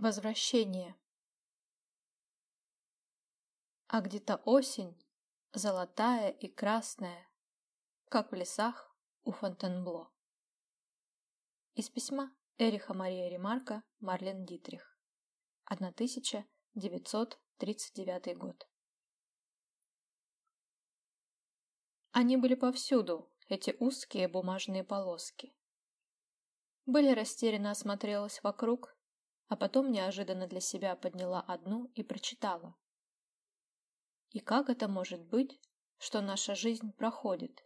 Возвращение. А где-то осень, золотая и красная, как в лесах у Фонтенбло. Из письма Эриха Мария Ремарка Марлен Дитрих. 1939 год. Они были повсюду, эти узкие бумажные полоски. Были растерянно осмотрелась вокруг а потом неожиданно для себя подняла одну и прочитала. И как это может быть, что наша жизнь проходит?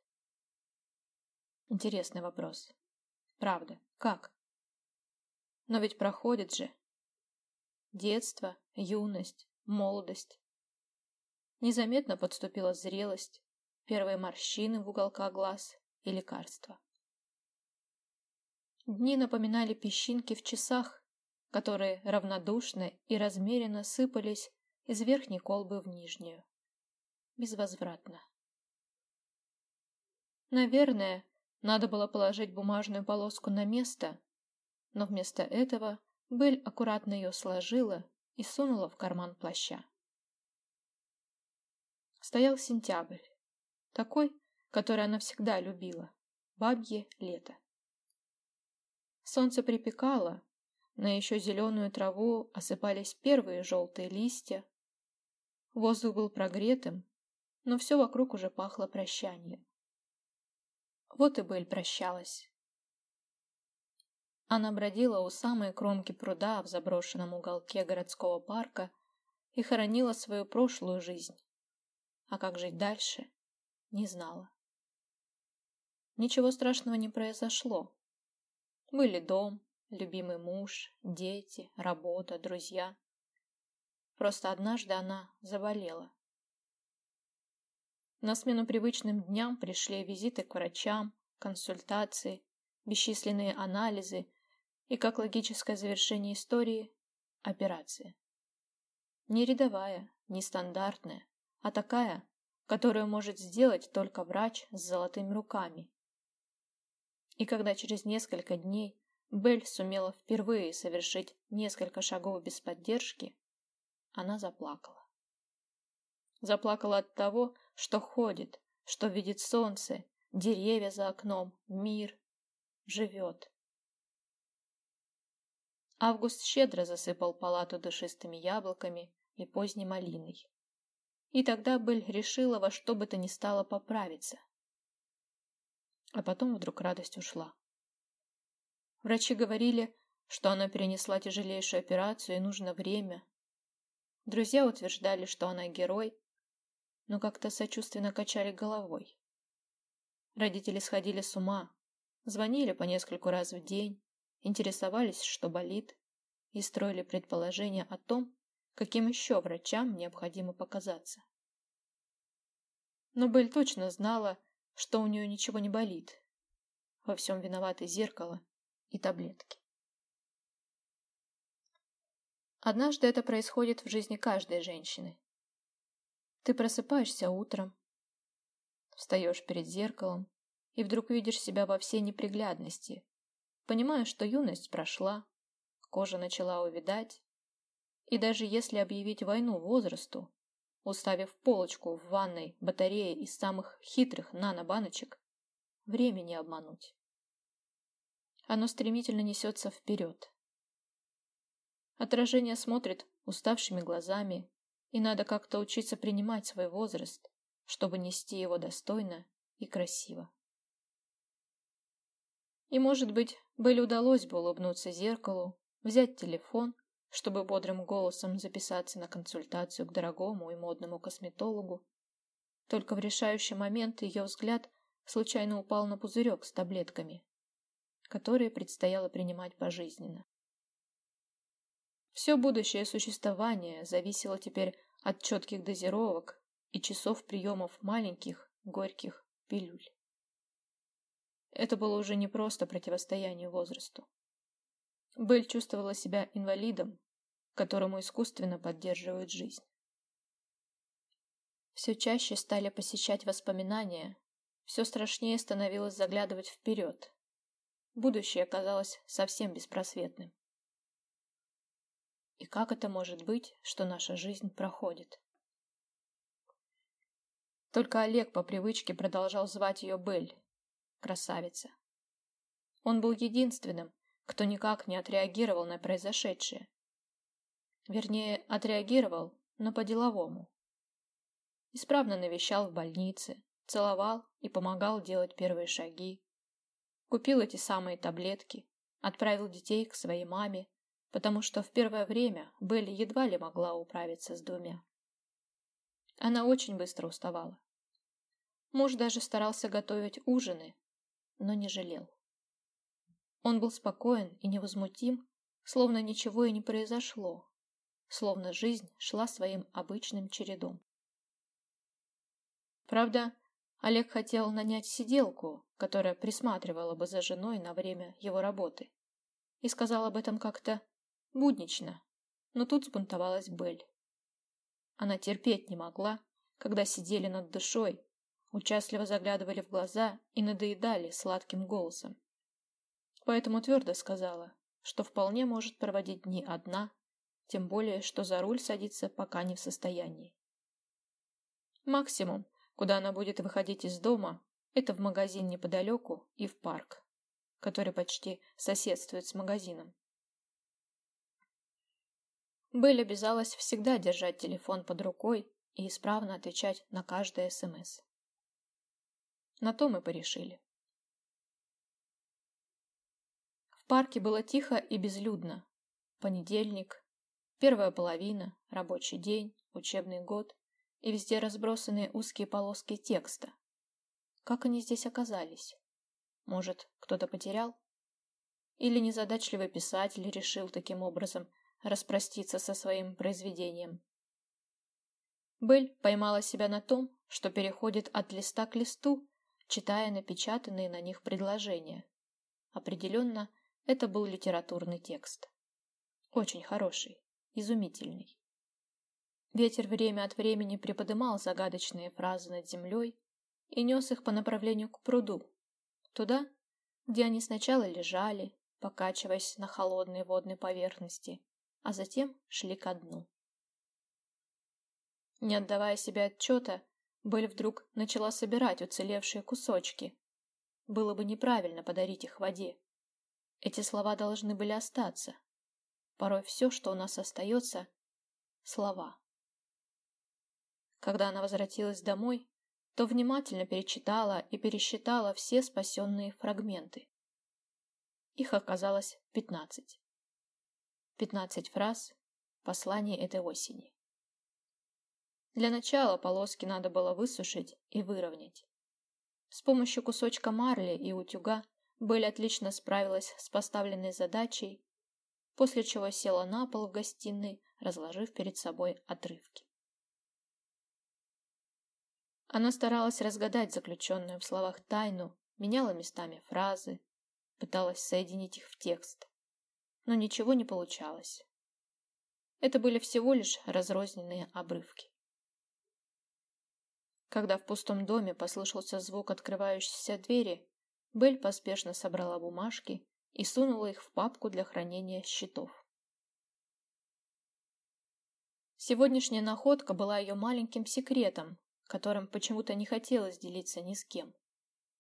Интересный вопрос. Правда, как? Но ведь проходит же. Детство, юность, молодость. Незаметно подступила зрелость, первые морщины в уголках глаз и лекарства. Дни напоминали песчинки в часах, которые равнодушно и размеренно сыпались из верхней колбы в нижнюю. Безвозвратно. Наверное, надо было положить бумажную полоску на место, но вместо этого Бель аккуратно ее сложила и сунула в карман плаща. Стоял сентябрь, такой, который она всегда любила, бабье лето. Солнце припекало, на еще зеленую траву осыпались первые желтые листья. Воздух был прогретым, но все вокруг уже пахло прощанием. Вот и Бель прощалась. Она бродила у самой кромки пруда в заброшенном уголке городского парка и хоронила свою прошлую жизнь. А как жить дальше, не знала. Ничего страшного не произошло. Были дом, любимый муж, дети, работа, друзья. Просто однажды она заболела. На смену привычным дням пришли визиты к врачам, консультации, бесчисленные анализы и, как логическое завершение истории, операция. Не рядовая, не стандартная, а такая, которую может сделать только врач с золотыми руками. И когда через несколько дней Белль сумела впервые совершить несколько шагов без поддержки, она заплакала. Заплакала от того, что ходит, что видит солнце, деревья за окном, мир, живет. Август щедро засыпал палату душистыми яблоками и поздней малиной. И тогда Белль решила во что бы то ни стало поправиться. А потом вдруг радость ушла. Врачи говорили, что она перенесла тяжелейшую операцию и нужно время. Друзья утверждали, что она герой, но как-то сочувственно качали головой. Родители сходили с ума, звонили по нескольку раз в день, интересовались, что болит, и строили предположения о том, каким еще врачам необходимо показаться. Но Белль точно знала, что у нее ничего не болит. Во всем виноваты зеркало и таблетки. Однажды это происходит в жизни каждой женщины. Ты просыпаешься утром, встаешь перед зеркалом и вдруг видишь себя во всей неприглядности, понимаешь, что юность прошла, кожа начала увядать, и даже если объявить войну возрасту, уставив полочку в ванной батареи из самых хитрых нанобаночек, времени обмануть. Оно стремительно несется вперед. Отражение смотрит уставшими глазами, и надо как-то учиться принимать свой возраст, чтобы нести его достойно и красиво. И, может быть, Белле удалось бы улыбнуться зеркалу, взять телефон, чтобы бодрым голосом записаться на консультацию к дорогому и модному косметологу. Только в решающий момент ее взгляд случайно упал на пузырек с таблетками, которые предстояло принимать пожизненно. Все будущее существование зависело теперь от четких дозировок и часов приемов маленьких, горьких пилюль. Это было уже не просто противостояние возрасту. Белль чувствовала себя инвалидом, которому искусственно поддерживают жизнь. Все чаще стали посещать воспоминания, все страшнее становилось заглядывать вперед, Будущее казалось совсем беспросветным. И как это может быть, что наша жизнь проходит? Только Олег по привычке продолжал звать ее Белль, красавица. Он был единственным, кто никак не отреагировал на произошедшее. Вернее, отреагировал, но по-деловому. Исправно навещал в больнице, целовал и помогал делать первые шаги. Купил эти самые таблетки, отправил детей к своей маме, потому что в первое время Белли едва ли могла управиться с двумя. Она очень быстро уставала. Муж даже старался готовить ужины, но не жалел. Он был спокоен и невозмутим, словно ничего и не произошло, словно жизнь шла своим обычным чередом. Правда, Олег хотел нанять сиделку, которая присматривала бы за женой на время его работы, и сказал об этом как-то буднично, но тут сбунтовалась Бель. Она терпеть не могла, когда сидели над душой, участливо заглядывали в глаза и надоедали сладким голосом. Поэтому твердо сказала, что вполне может проводить дни одна, тем более, что за руль садиться пока не в состоянии. Максимум, куда она будет выходить из дома, это в магазин неподалеку и в парк, который почти соседствует с магазином. Белль обязалась всегда держать телефон под рукой и исправно отвечать на каждое СМС. На то мы порешили. В парке было тихо и безлюдно. Понедельник, первая половина, рабочий день, учебный год и везде разбросанные узкие полоски текста. Как они здесь оказались? Может, кто-то потерял? Или незадачливый писатель решил таким образом распроститься со своим произведением? Бель поймала себя на том, что переходит от листа к листу читая напечатанные на них предложения. Определенно, это был литературный текст. Очень хороший, изумительный. Ветер время от времени приподымал загадочные фразы над землей и нес их по направлению к пруду, туда, где они сначала лежали, покачиваясь на холодной водной поверхности, а затем шли ко дну. Не отдавая себе отчета, Белль вдруг начала собирать уцелевшие кусочки. Было бы неправильно подарить их воде. Эти слова должны были остаться. Порой все, что у нас остается — слова. Когда она возвратилась домой, то внимательно перечитала и пересчитала все спасенные фрагменты. Их оказалось пятнадцать. Пятнадцать фраз посланий этой осени. Для начала полоски надо было высушить и выровнять. С помощью кусочка марли и утюга Белль отлично справилась с поставленной задачей, после чего села на пол в гостиной, разложив перед собой отрывки. Она старалась разгадать заключенную в словах тайну, меняла местами фразы, пыталась соединить их в текст, но ничего не получалось. Это были всего лишь разрозненные обрывки. Когда в пустом доме послышался звук открывающейся двери, Белль поспешно собрала бумажки и сунула их в папку для хранения счетов. Сегодняшняя находка была ее маленьким секретом, которым почему-то не хотелось делиться ни с кем,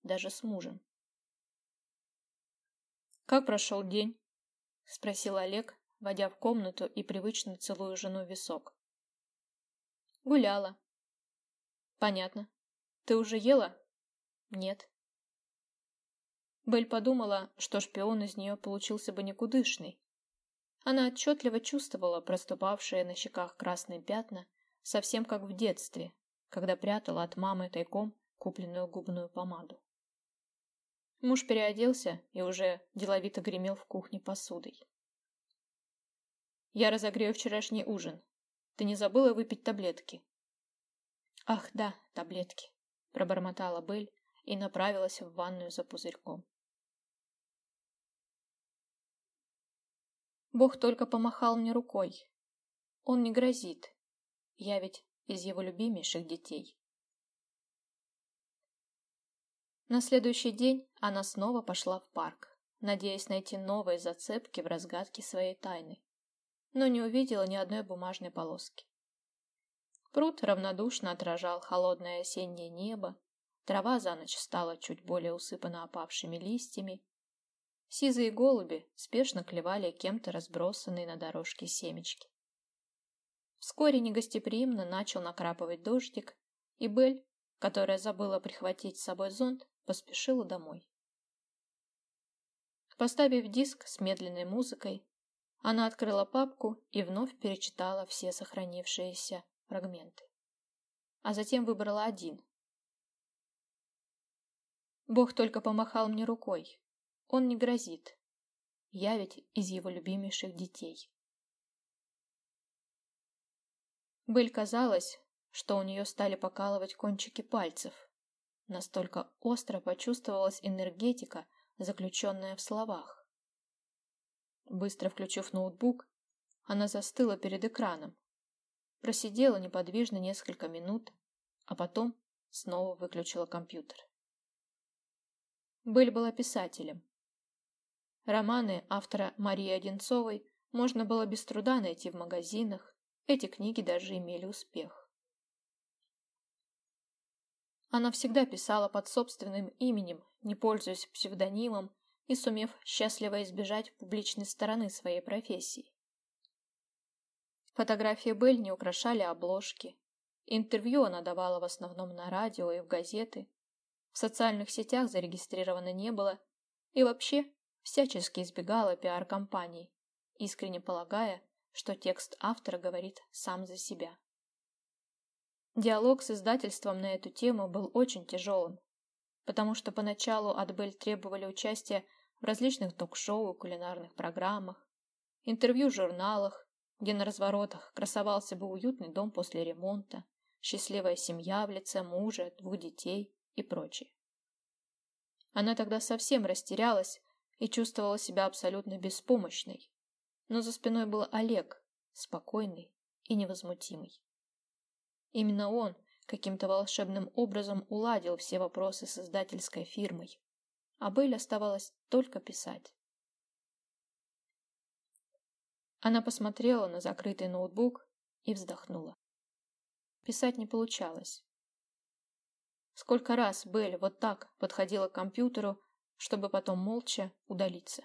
даже с мужем. «Как прошел день?» — спросил Олег, войдя в комнату и привычно целуя жену в висок. «Гуляла», Понятно. Ты уже ела? Нет. Бель подумала, что шпион из нее получился бы никудышный. Она отчетливо чувствовала проступавшие на щеках красные пятна, совсем как в детстве, когда прятала от мамы тайком купленную губную помаду. Муж переоделся и уже деловито гремел в кухне посудой. «Я разогрею вчерашний ужин. Ты не забыла выпить таблетки?» «Ах, да, таблетки», — пробормотала Бель и направилась в ванную за пузырьком. Бог только помахал мне рукой. Он не грозит. Я ведь из его любимейших детей. На следующий день она снова пошла в парк, надеясь найти новые зацепки в разгадке своей тайны. но не увидела ни одной бумажной полоски. Пруд равнодушно отражал холодное осеннее небо, трава за ночь стала чуть более усыпана опавшими листьями, сизые голуби спешно клевали кем-то разбросанные на дорожке семечки. Вскоре негостеприимно начал накрапывать дождик, и Бель, которая забыла прихватить с собой зонт, поспешила домой. Поставив диск с медленной музыкой, она открыла папку и вновь перечитала все сохранившиеся фрагменты. А затем выбрала один. Бог только помахал мне рукой. Он не грозит. Я ведь из его любимейших детей. Быль казалось, что у нее стали покалывать кончики пальцев. Настолько остро почувствовалась энергетика, заключенная в словах. Быстро включив ноутбук, она застыла перед экраном. Просидела неподвижно несколько минут, а потом снова выключила компьютер. Быль была писателем. Романы автора Марии Одинцовой можно было без труда найти в магазинах, эти книги даже имели успех. Она всегда писала под собственным именем, не пользуясь псевдонимом и сумев счастливо избежать публичной стороны своей профессии. Фотографии Белль не украшали обложки. Интервью она давала в основном на радио и в газеты. В социальных сетях зарегистрировано не было. И вообще, всячески избегала пиар-компаний, искренне полагая, что текст автора говорит сам за себя. Диалог с издательством на эту тему был очень тяжелым, потому что поначалу от Белль требовали участия в различных ток-шоу и кулинарных программах, интервью в журналах, где на разворотах красовался бы уютный дом после ремонта, счастливая семья в лице мужа, двух детей и прочее. Она тогда совсем растерялась и чувствовала себя абсолютно беспомощной, но за спиной был Олег, спокойный и невозмутимый. Именно он каким-то волшебным образом уладил все вопросы с издательской фирмой, а Белль оставалось только писать. Она посмотрела на закрытый ноутбук и вздохнула. Писать не получалось. Сколько раз Белль вот так подходила к компьютеру, чтобы потом молча удалиться.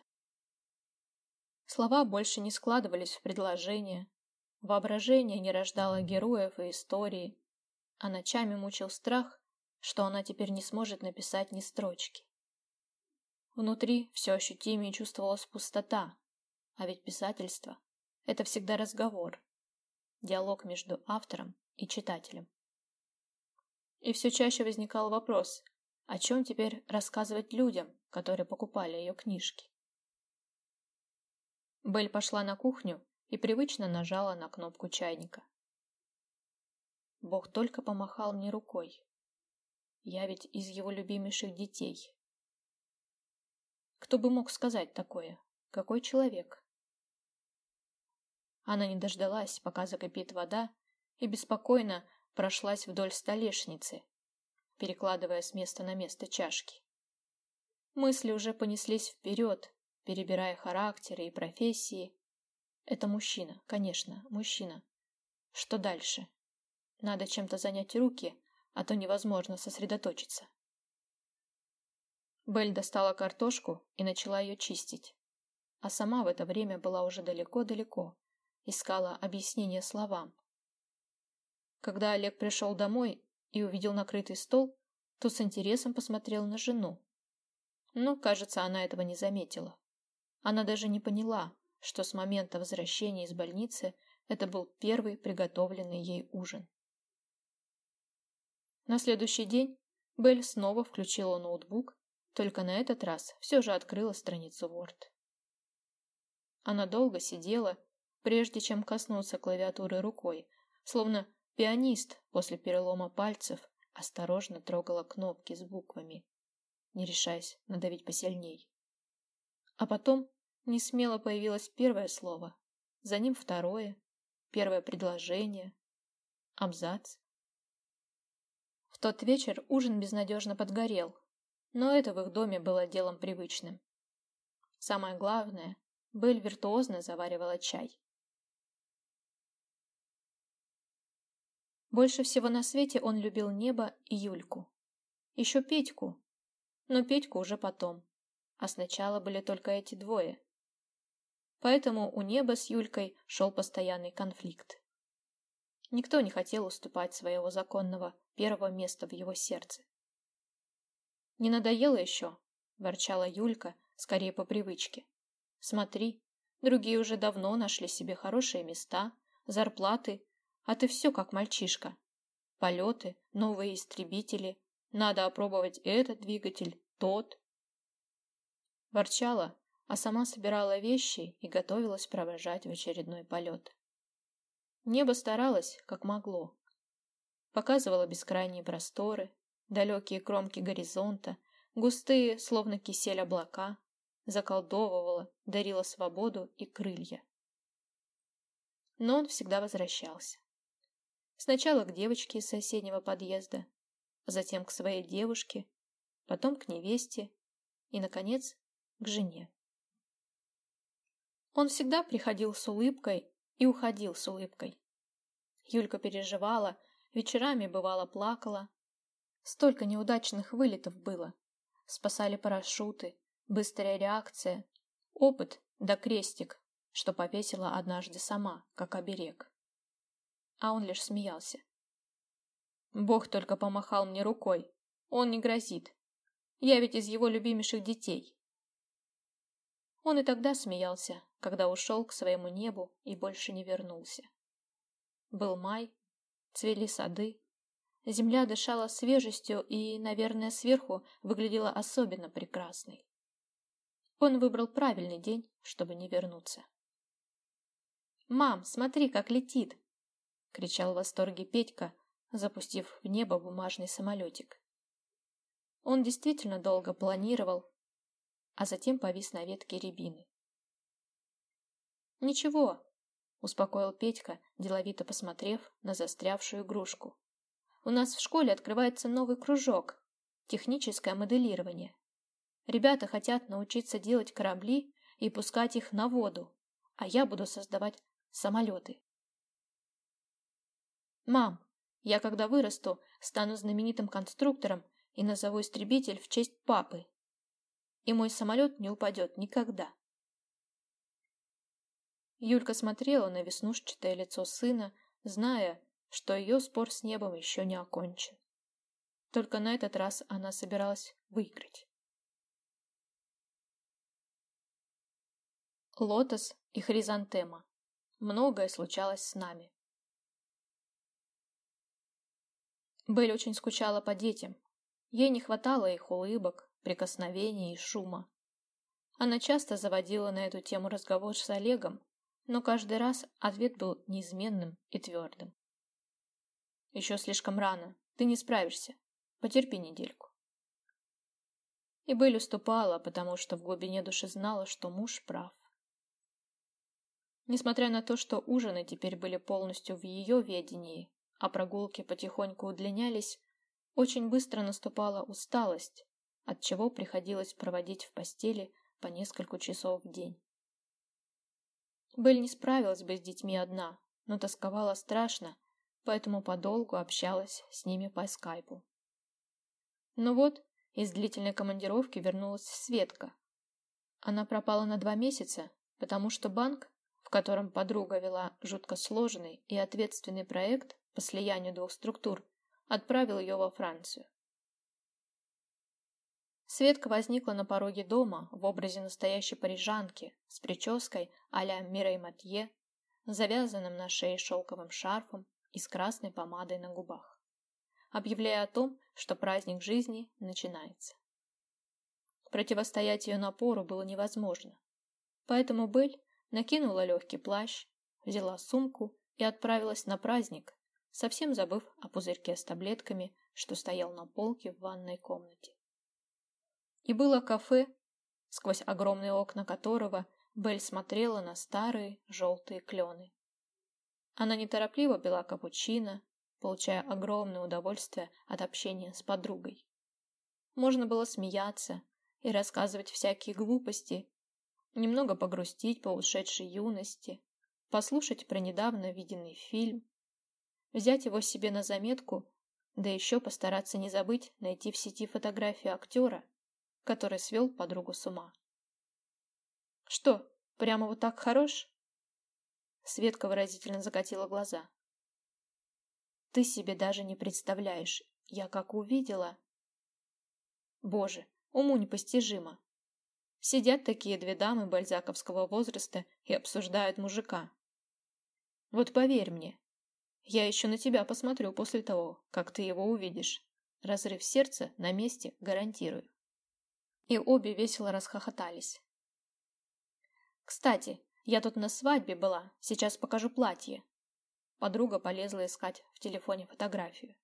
Слова больше не складывались в предложения, Воображение не рождало героев и истории, а ночами мучил страх, что она теперь не сможет написать ни строчки. Внутри все ощутимее чувствовалась пустота, а ведь писательство – это всегда разговор, диалог между автором и читателем. И все чаще возникал вопрос, о чем теперь рассказывать людям, которые покупали ее книжки. Белль пошла на кухню и привычно нажала на кнопку чайника. Бог только помахал мне рукой. Я ведь из его любимейших детей. Кто бы мог сказать такое? Какой человек? Она не дождалась, пока закипит вода, и беспокойно прошлась вдоль столешницы, перекладывая с места на место чашки. Мысли уже понеслись вперед, перебирая характеры и профессии, это мужчина, конечно, мужчина. Что дальше? Надо чем-то занять руки, а то невозможно сосредоточиться. Белль достала картошку и начала ее чистить. А сама в это время была уже далеко-далеко, искала объяснение словам. Когда Олег пришел домой и увидел накрытый стол, то с интересом посмотрел на жену. Но, кажется, она этого не заметила. Она даже не поняла, что с момента возвращения из больницы это был первый приготовленный ей ужин. На следующий день Белль снова включила ноутбук, только на этот раз все же открыла страницу Word. Она долго сидела, прежде чем коснуться клавиатуры рукой, словно пианист после перелома пальцев осторожно трогала кнопки с буквами, не решаясь надавить посильней. А потом не смело появилось первое слово, за ним второе, первое предложение, абзац. В тот вечер ужин безнадежно подгорел, но это в их доме было делом привычным. Самое главное, Белль виртуозно заваривала чай. Больше всего на свете он любил небо и Юльку. Еще Петьку, но Петьку уже потом. А сначала были только эти двое. Поэтому у неба с Юлькой шел постоянный конфликт. Никто не хотел уступать своего законного первого места в его сердце. «Не надоело еще?» – ворчала Юлька, скорее по привычке. «Смотри, другие уже давно нашли себе хорошие места, зарплаты, а ты все как мальчишка. Полеты, новые истребители, надо опробовать этот двигатель, тот». Ворчала, а сама собирала вещи и готовилась провожать в очередной полет. Небо старалось, как могло. Показывало бескрайние просторы, далекие кромки горизонта, густые, словно кисель облака, заколдовывало, дарило свободу и крылья. Но он всегда возвращался. Сначала к девочке из соседнего подъезда, затем к своей девушке, потом к невесте и, наконец, к жене. Он всегда приходил с улыбкой и уходил с улыбкой. Юлька переживала, вечерами бывало плакала. Столько неудачных вылетов было. Спасали парашюты, быстрая реакция, опыт да крестик, что повесила однажды сама, как оберег. А он лишь смеялся. Бог только помахал мне рукой. Он не грозит. Я ведь из его любимейших детей. Он и тогда смеялся, когда ушел к своему небу и больше не вернулся. Был май, цвели сады, земля дышала свежестью и, наверное, сверху выглядела особенно прекрасной. Он выбрал правильный день, чтобы не вернуться. «Мам, смотри, как летит!» — кричал в восторге Петька, запустив в небо бумажный самолетик. Он действительно долго планировал, а затем повис на ветке рябины. «Ничего», — успокоил Петька, деловито посмотрев на застрявшую игрушку. «У нас в школе открывается новый кружок — техническое моделирование. Ребята хотят научиться делать корабли и пускать их на воду, а я буду создавать самолеты». «Мам, я когда вырасту, стану знаменитым конструктором и назову истребитель в честь папы», и мой самолет не упадет никогда. Юлька смотрела на веснушчатое лицо сына, зная, что ее спор с небом еще не окончен. Только на этот раз она собиралась выиграть. Лотос и хризантема. Многое случалось с нами. Белль очень скучала по детям. Ей не хватало их улыбок, прикосновений и шума. Она часто заводила на эту тему разговор с Олегом, но каждый раз ответ был неизменным и твердым. «Еще слишком рано. Ты не справишься. Потерпи недельку». И Белль уступала, потому что в глубине души знала, что муж прав. Несмотря на то, что ужины теперь были полностью в ее ведении, а прогулки потихоньку удлинялись, очень быстро наступала усталость, от чего приходилось проводить в постели по несколько часов в день. Белль не справилась бы с детьми одна, но тосковала страшно, поэтому подолгу общалась с ними по скайпу. Но вот из длительной командировки вернулась Светка. Она пропала на два месяца, потому что банк, в котором подруга вела жутко сложный и ответственный проект по слиянию двух структур, отправил ее во Францию. Светка возникла на пороге дома в образе настоящей парижанки с прической а-ля Мирей Матье, завязанным на шее шелковым шарфом и с красной помадой на губах, объявляя о том, что праздник жизни начинается. Противостоять ее напору было невозможно, поэтому Бель накинула легкий плащ, взяла сумку и отправилась на праздник, совсем забыв о пузырьке с таблетками, что стоял на полке в ванной комнате. И было кафе, сквозь огромные окна которого Белль смотрела на старые желтые клены. Она неторопливо пила капучино, получая огромное удовольствие от общения с подругой. Можно было смеяться и рассказывать всякие глупости, немного погрустить по ушедшей юности, послушать про недавно виденный фильм. взять его себе на заметку, да еще постараться не забыть найти в сети фотографию актера, который свел подругу с ума. «Что, прямо вот так хорош?» Светка выразительно закатила глаза. «Ты себе даже не представляешь, я как увидела...» «Боже, уму непостижимо. Сидят такие две дамы бальзаковского возраста и обсуждают мужика. Вот поверь мне, я еще на тебя посмотрю после того, как ты его увидишь. Разрыв сердца на месте гарантирую. И обе весело расхохотались. Кстати, я тут на свадьбе была, сейчас покажу платье. Подруга полезла искать в телефоне фотографию.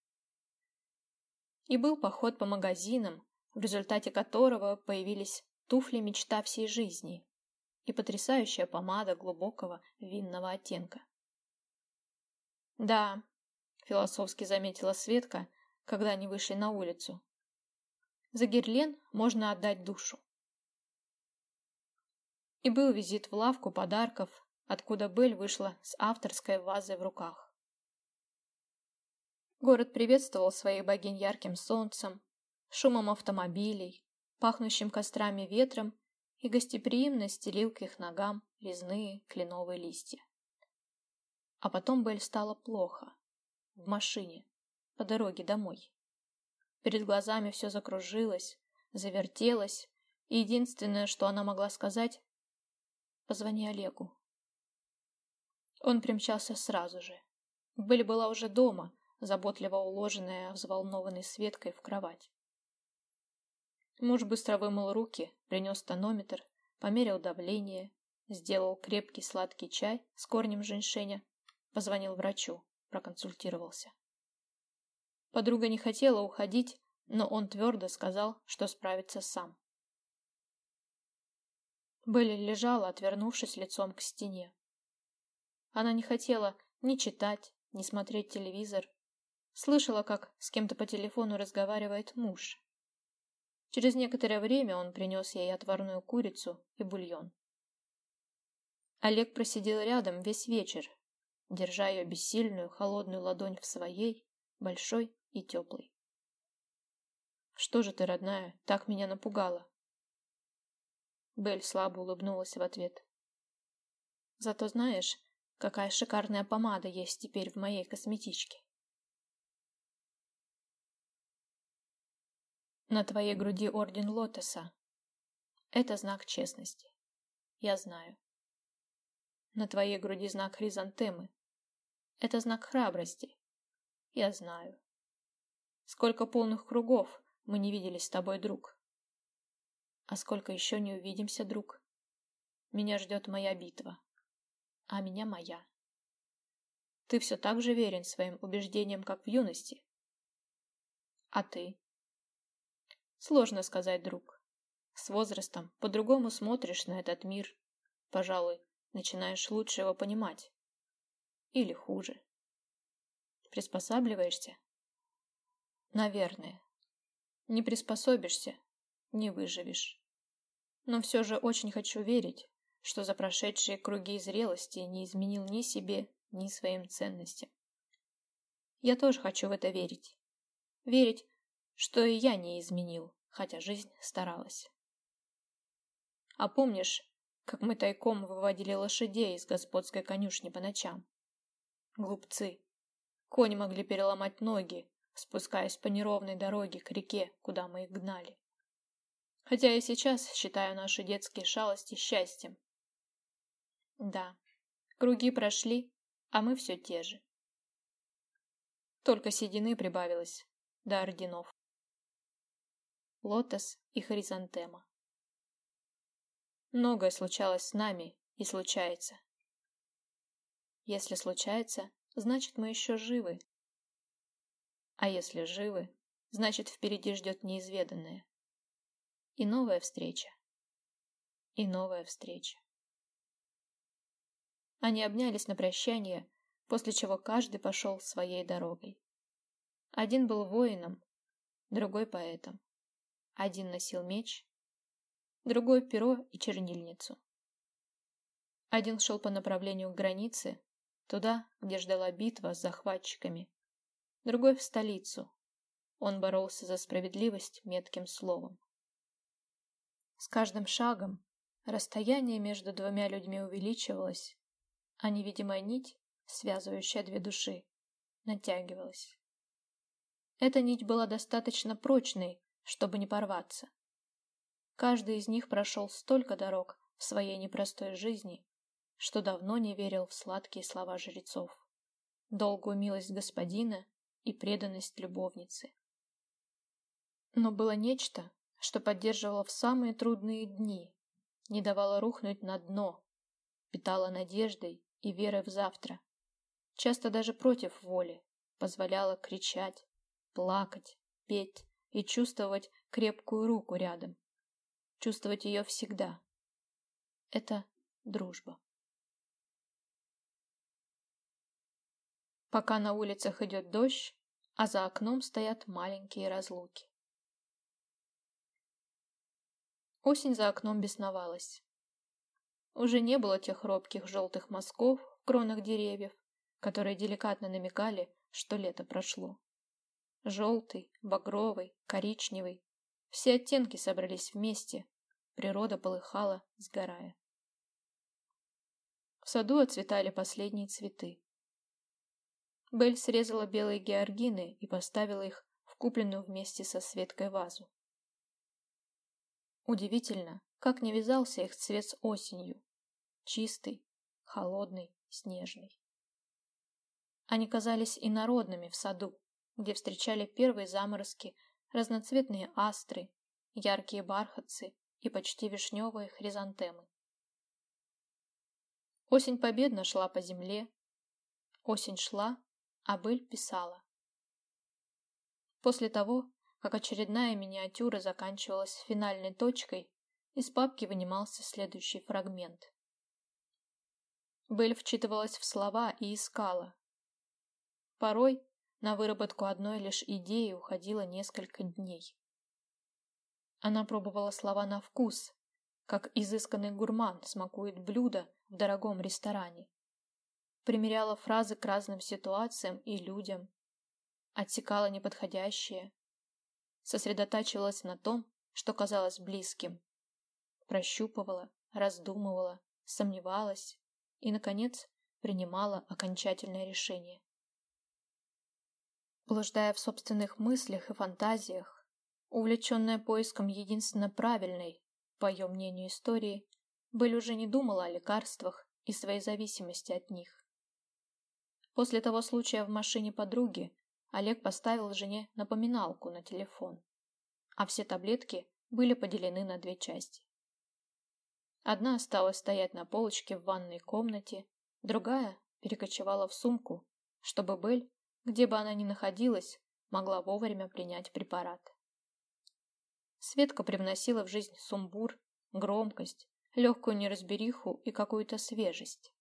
И был поход по магазинам, в результате которого появились туфли мечта всей жизни и потрясающая помада глубокого винного оттенка. «Да», — философски заметила Светка, когда они вышли на улицу. «За Герлен можно отдать душу». И был визит в лавку подарков, откуда Бель вышла с авторской вазой в руках. Город приветствовал своих богинь ярким солнцем, шумом автомобилей, пахнущим кострами ветром и гостеприимно стелил к их ногам резные кленовые листья. А потом Белль стало плохо. В машине, по дороге домой. Перед глазами все закружилось, завертелось, и единственное, что она могла сказать, Позвони Олегу. Он примчался сразу же. Белль была уже дома, заботливо уложенная взволнованной Светкой в кровать. Муж быстро вымыл руки, принес тонометр, померил давление, сделал крепкий сладкий чай с корнем женьшеня, позвонил врачу, проконсультировался. Подруга не хотела уходить, но он твердо сказал, что справится сам. Белли лежала, отвернувшись лицом к стене. Она не хотела ни читать, ни смотреть телевизор. Слышала, как с кем-то по телефону разговаривает муж. Через некоторое время он принес ей отварную курицу и бульон. Олег просидел рядом весь вечер, держа ее бессильную холодную ладонь в своей, большой и теплой. «Что же ты, родная, так меня напугала?» Белль слабо улыбнулась в ответ. Зато знаешь, какая шикарная помада есть теперь в моей косметичке. На твоей груди орден лотоса. Это знак честности. Я знаю. На твоей груди знак хризантемы. Это знак храбрости. Я знаю. Сколько полных кругов мы не виделись с тобой, друг. А сколько еще не увидимся, друг? Меня ждет моя битва. А меня моя. Ты все так же верен своим убеждениям, как в юности. А ты? Сложно сказать, друг. С возрастом по-другому смотришь на этот мир. Пожалуй, начинаешь лучше его понимать. Или хуже. Приспосабливаешься? Наверное. Не приспособишься, не выживешь. Но все же очень хочу верить, что за прошедшие круги зрелости не изменил ни себе, ни своим ценностям. Я тоже хочу в это верить. Верить, что и я не изменил, хотя жизнь старалась. А помнишь, как мы тайком выводили лошадей из господской конюшни по ночам? Глупцы. Кони могли переломать ноги, спускаясь по неровной дороге к реке, куда мы их гнали. Хотя и сейчас считаю наши детские шалости счастьем. Да, круги прошли, а мы все те же. Только седины прибавилось до орденов. Лотос и хризантема. Многое случалось с нами и случается. Если случается, значит мы еще живы. А если живы, значит впереди ждет неизведанное. И новая встреча. И новая встреча. Они обнялись на прощание, после чего каждый пошел своей дорогой. Один был воином, другой поэтом. Один носил меч, другой перо и чернильницу. Один шел по направлению к границе, туда, где ждала битва с захватчиками, другой в столицу. Он боролся за справедливость метким словом. С каждым шагом расстояние между двумя людьми увеличивалось, а невидимая нить, связывающая две души, натягивалась. Эта нить была достаточно прочной, чтобы не порваться. Каждый из них прошел столько дорог в своей непростой жизни, что давно не верил в сладкие слова жрецов, долгую милость господина и преданность любовницы. Но было нечто, что поддерживало в самые трудные дни, не давало рухнуть на дно, питало надеждой и верой в завтра, часто даже против воли, позволяло кричать, плакать, петь и чувствовать крепкую руку рядом, чувствовать ее всегда. Это дружба. Пока на улицах идет дождь, а за окном стоят маленькие разлуки. Осень за окном бесновалась. Уже не было тех робких желтых мазков в кронах деревьев, которые деликатно намекали, что лето прошло. Желтый, багровый, коричневый. Все оттенки собрались вместе. Природа полыхала, сгорая. В саду отцветали последние цветы. Белль срезала белые георгины и поставила их в купленную вместе со Светкой вазу. Удивительно, как не вязался их цвет с осенью. Чистый, холодный, снежный. Они казались инородными в саду, где встречали первые заморозки, разноцветные астры, яркие бархатцы и почти вишневые хризантемы. Осень победно шла по земле. Осень шла, а быль писала. После того, как очередная миниатюра заканчивалась финальной точкой, из папки вынимался следующий фрагмент. Белль вчитывалась в слова и искала. Порой на выработку одной лишь идеи уходило несколько дней. Она пробовала слова на вкус, как изысканный гурман смакует блюдо в дорогом ресторане. Примеряла фразы к разным ситуациям и людям, отсекала неподходящее, сосредотачивалась на том, что казалось близким. Прощупывала, раздумывала, сомневалась и, наконец, принимала окончательное решение. Блуждая в собственных мыслях и фантазиях, увлеченная поиском единственно правильной, по ее мнению, истории, Белль уже не думала о лекарствах и своей зависимости от них. После того случая в машине подруги Олег поставил жене напоминалку на телефон, а все таблетки были поделены на две части. Одна осталась стоять на полочке в ванной комнате, другая перекочевала в сумку, чтобы Бель, где бы она ни находилась, могла вовремя принять препарат. Светка привносила в жизнь сумбур, громкость, легкую неразбериху и какую-то свежесть.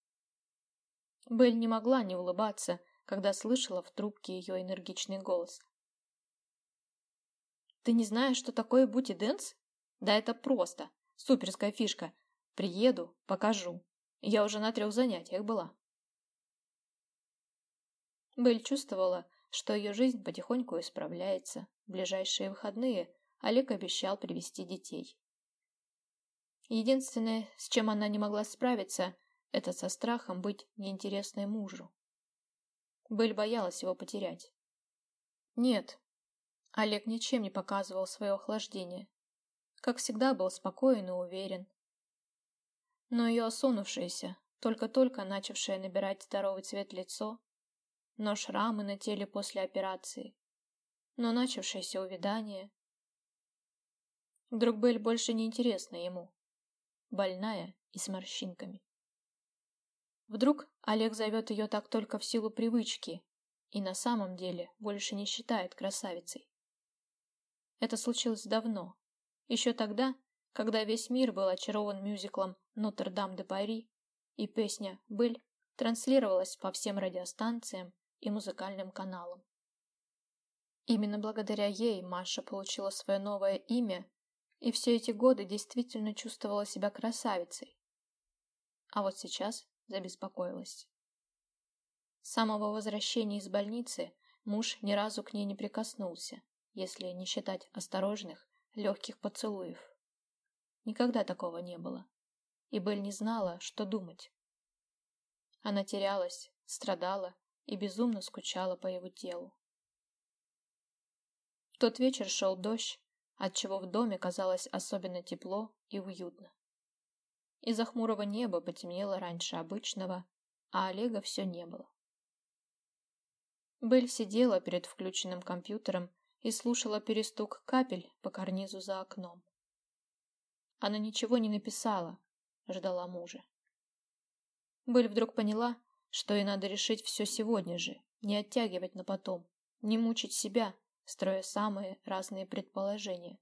Бель не могла не улыбаться, когда слышала в трубке ее энергичный голос. «Ты не знаешь, что такое бути-дэнс? Да это просто. Суперская фишка. Приеду, покажу. Я уже на трех занятиях была». Белль чувствовала, что ее жизнь потихоньку исправляется. В ближайшие выходные Олег обещал привести детей. Единственное, с чем она не могла справиться, это со страхом быть неинтересной мужу. Бель боялась его потерять. Нет, Олег ничем не показывал свое охлаждение. Как всегда был спокоен и уверен. Но ее осунувшееся, только-только начавшее набирать здоровый цвет лицо, но шрамы на теле после операции, но начавшееся увядание. Вдруг Бель больше не интересна ему, больная и с морщинками. Вдруг Олег зовет ее так только в силу привычки и на самом деле больше не считает красавицей. Это случилось давно, еще тогда, когда весь мир был очарован мюзиклом «Нотр-Дам-де-Пари» и песня «Быль» транслировалась по всем радиостанциям и музыкальным каналам. Именно благодаря ей Маша получила свое новое имя и все эти годы действительно чувствовала себя красавицей. А вот сейчас забеспокоилась. С самого возвращения из больницы муж ни разу к ней не прикоснулся, если не считать осторожных, легких поцелуев. Никогда такого не было. И Белль не знала, что думать. Она терялась, страдала и безумно скучала по его телу. В тот вечер шел дождь, отчего в доме казалось особенно тепло и уютно. Из-за хмурого неба потемнело раньше обычного, а Олега все не было. Белль сидела перед включенным компьютером и слушала перестук капель по карнизу за окном. Она ничего не написала, ждала мужа. Белль вдруг поняла, что ей надо решить все сегодня же, не оттягивать на потом, не мучить себя, строя самые разные предположения.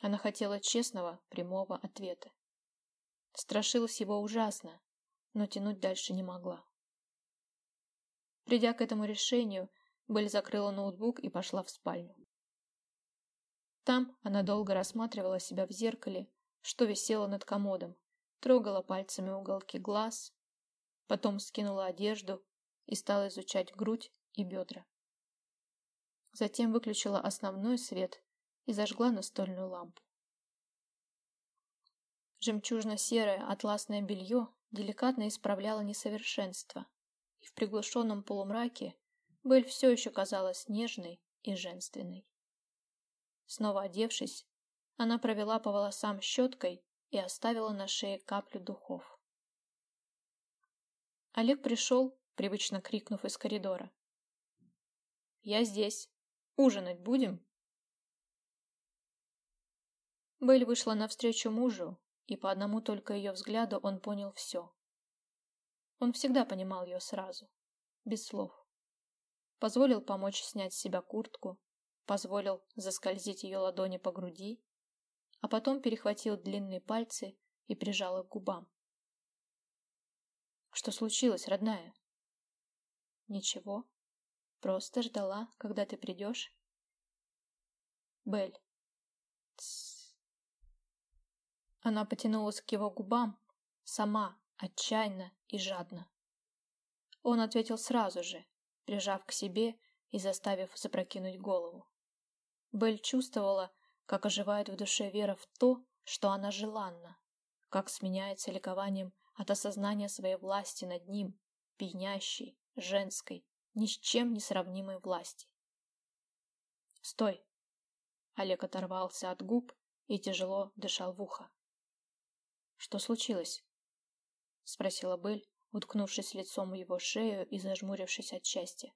Она хотела честного, прямого ответа. Страшилась его ужасно, но тянуть дальше не могла. Придя к этому решению, Белль закрыла ноутбук и пошла в спальню. Там она долго рассматривала себя в зеркале, что висело над комодом, трогала пальцами уголки глаз, потом скинула одежду и стала изучать грудь и бедра. Затем выключила основной свет и зажгла настольную лампу. Жемчужно-серое атласное белье деликатно исправляло несовершенство, и в приглушенном полумраке Белль все еще казалась нежной и женственной. Снова одевшись, она провела по волосам щеткой и оставила на шее каплю духов. Олег пришел, привычно крикнув из коридора. «Я здесь. Ужинать будем?» Белль вышла навстречу мужу, и по одному только ее взгляду он понял все. Он всегда понимал ее сразу, без слов. Позволил помочь снять с себя куртку, позволил заскользить ее ладони по груди, а потом перехватил длинные пальцы и прижал их к губам. «Что случилось, родная?» «Ничего. Просто ждала, когда ты придешь». «Белль». Тс. Она потянулась к его губам, сама, отчаянно и жадно. Он ответил сразу же, прижав к себе и заставив запрокинуть голову. Белль чувствовала, как оживает в душе вера в то, что она желанна, как сменяется ликованием от осознания своей власти над ним, пьянящей, женской, ни с чем не сравнимой власти. «Стой!» Олег оторвался от губ и тяжело дышал в ухо. «Что случилось?» — спросила Белль, уткнувшись лицом в его шею и зажмурившись от счастья.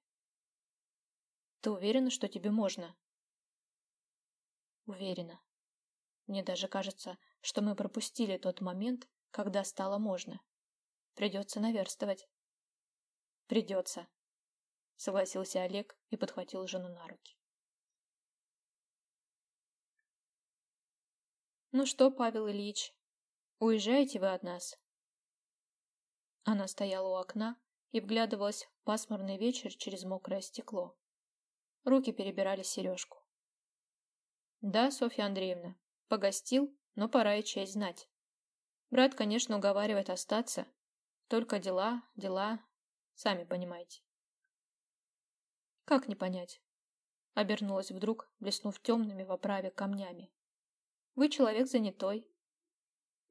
«Ты уверена, что тебе можно?» «Уверена. Мне даже кажется, что мы пропустили тот момент, когда стало можно. Придется наверстывать». «Придется», — согласился Олег и подхватил жену на руки. «Ну что, Павел Ильич, уезжаете вы от нас?» Она стояла у окна и вглядывалась в пасмурный вечер через мокрое стекло. Руки перебирали сережку. «Да, Софья Андреевна, погостил, но пора и честь знать. Брат, конечно, уговаривает остаться. Только дела, дела, сами понимаете». «Как не понять?» Обернулась вдруг, блеснув темными в оправе камнями. «Вы человек занятой.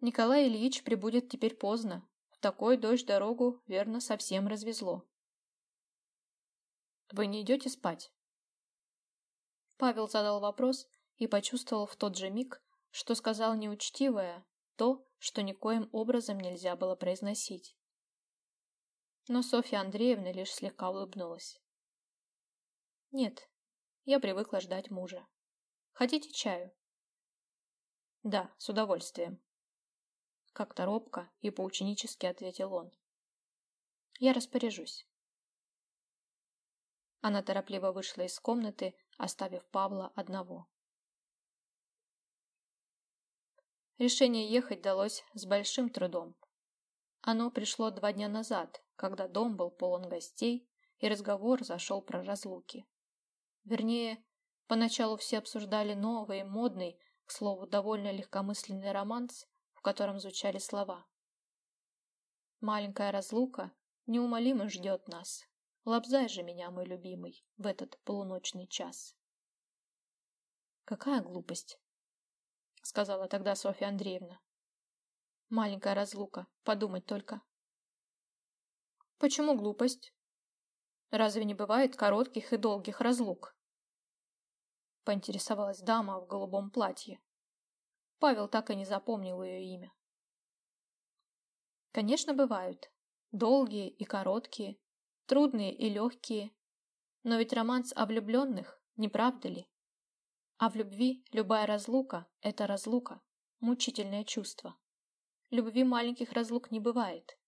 Николай Ильич прибудет теперь поздно, такой дождь дорогу, верно, совсем развезло. Вы не идете спать? Павел задал вопрос и почувствовал в тот же миг, что сказал неучтивое, то, что никоим образом нельзя было произносить. Но Софья Андреевна лишь слегка улыбнулась. «Нет, я привыкла ждать мужа. Хотите чаю?» «Да, с удовольствием», как-то робко и поученически ответил он. Я распоряжусь. Она торопливо вышла из комнаты, оставив Павла одного. Решение ехать далось с большим трудом. Оно пришло два дня назад, когда дом был полон гостей, и разговор зашел про разлуки. Вернее, поначалу все обсуждали новый, модный, к слову, довольно легкомысленный романс в котором звучали слова. Маленькая разлука, неумолимо ждет нас. Лобзай же меня, мой любимый, в этот полуночный час. Какая глупость, сказала тогда Софья Андреевна. Маленькая разлука, подумать только. Почему глупость? Разве не бывает коротких и долгих разлук? Поинтересовалась дама в голубом платье. Павел так и не запомнил ее имя. Конечно, бывают. Долгие и короткие, трудные и легкие. Но ведь романс о влюбленных, не правда ли? А в любви любая разлука – это разлука, мучительное чувство. Любви маленьких разлук не бывает.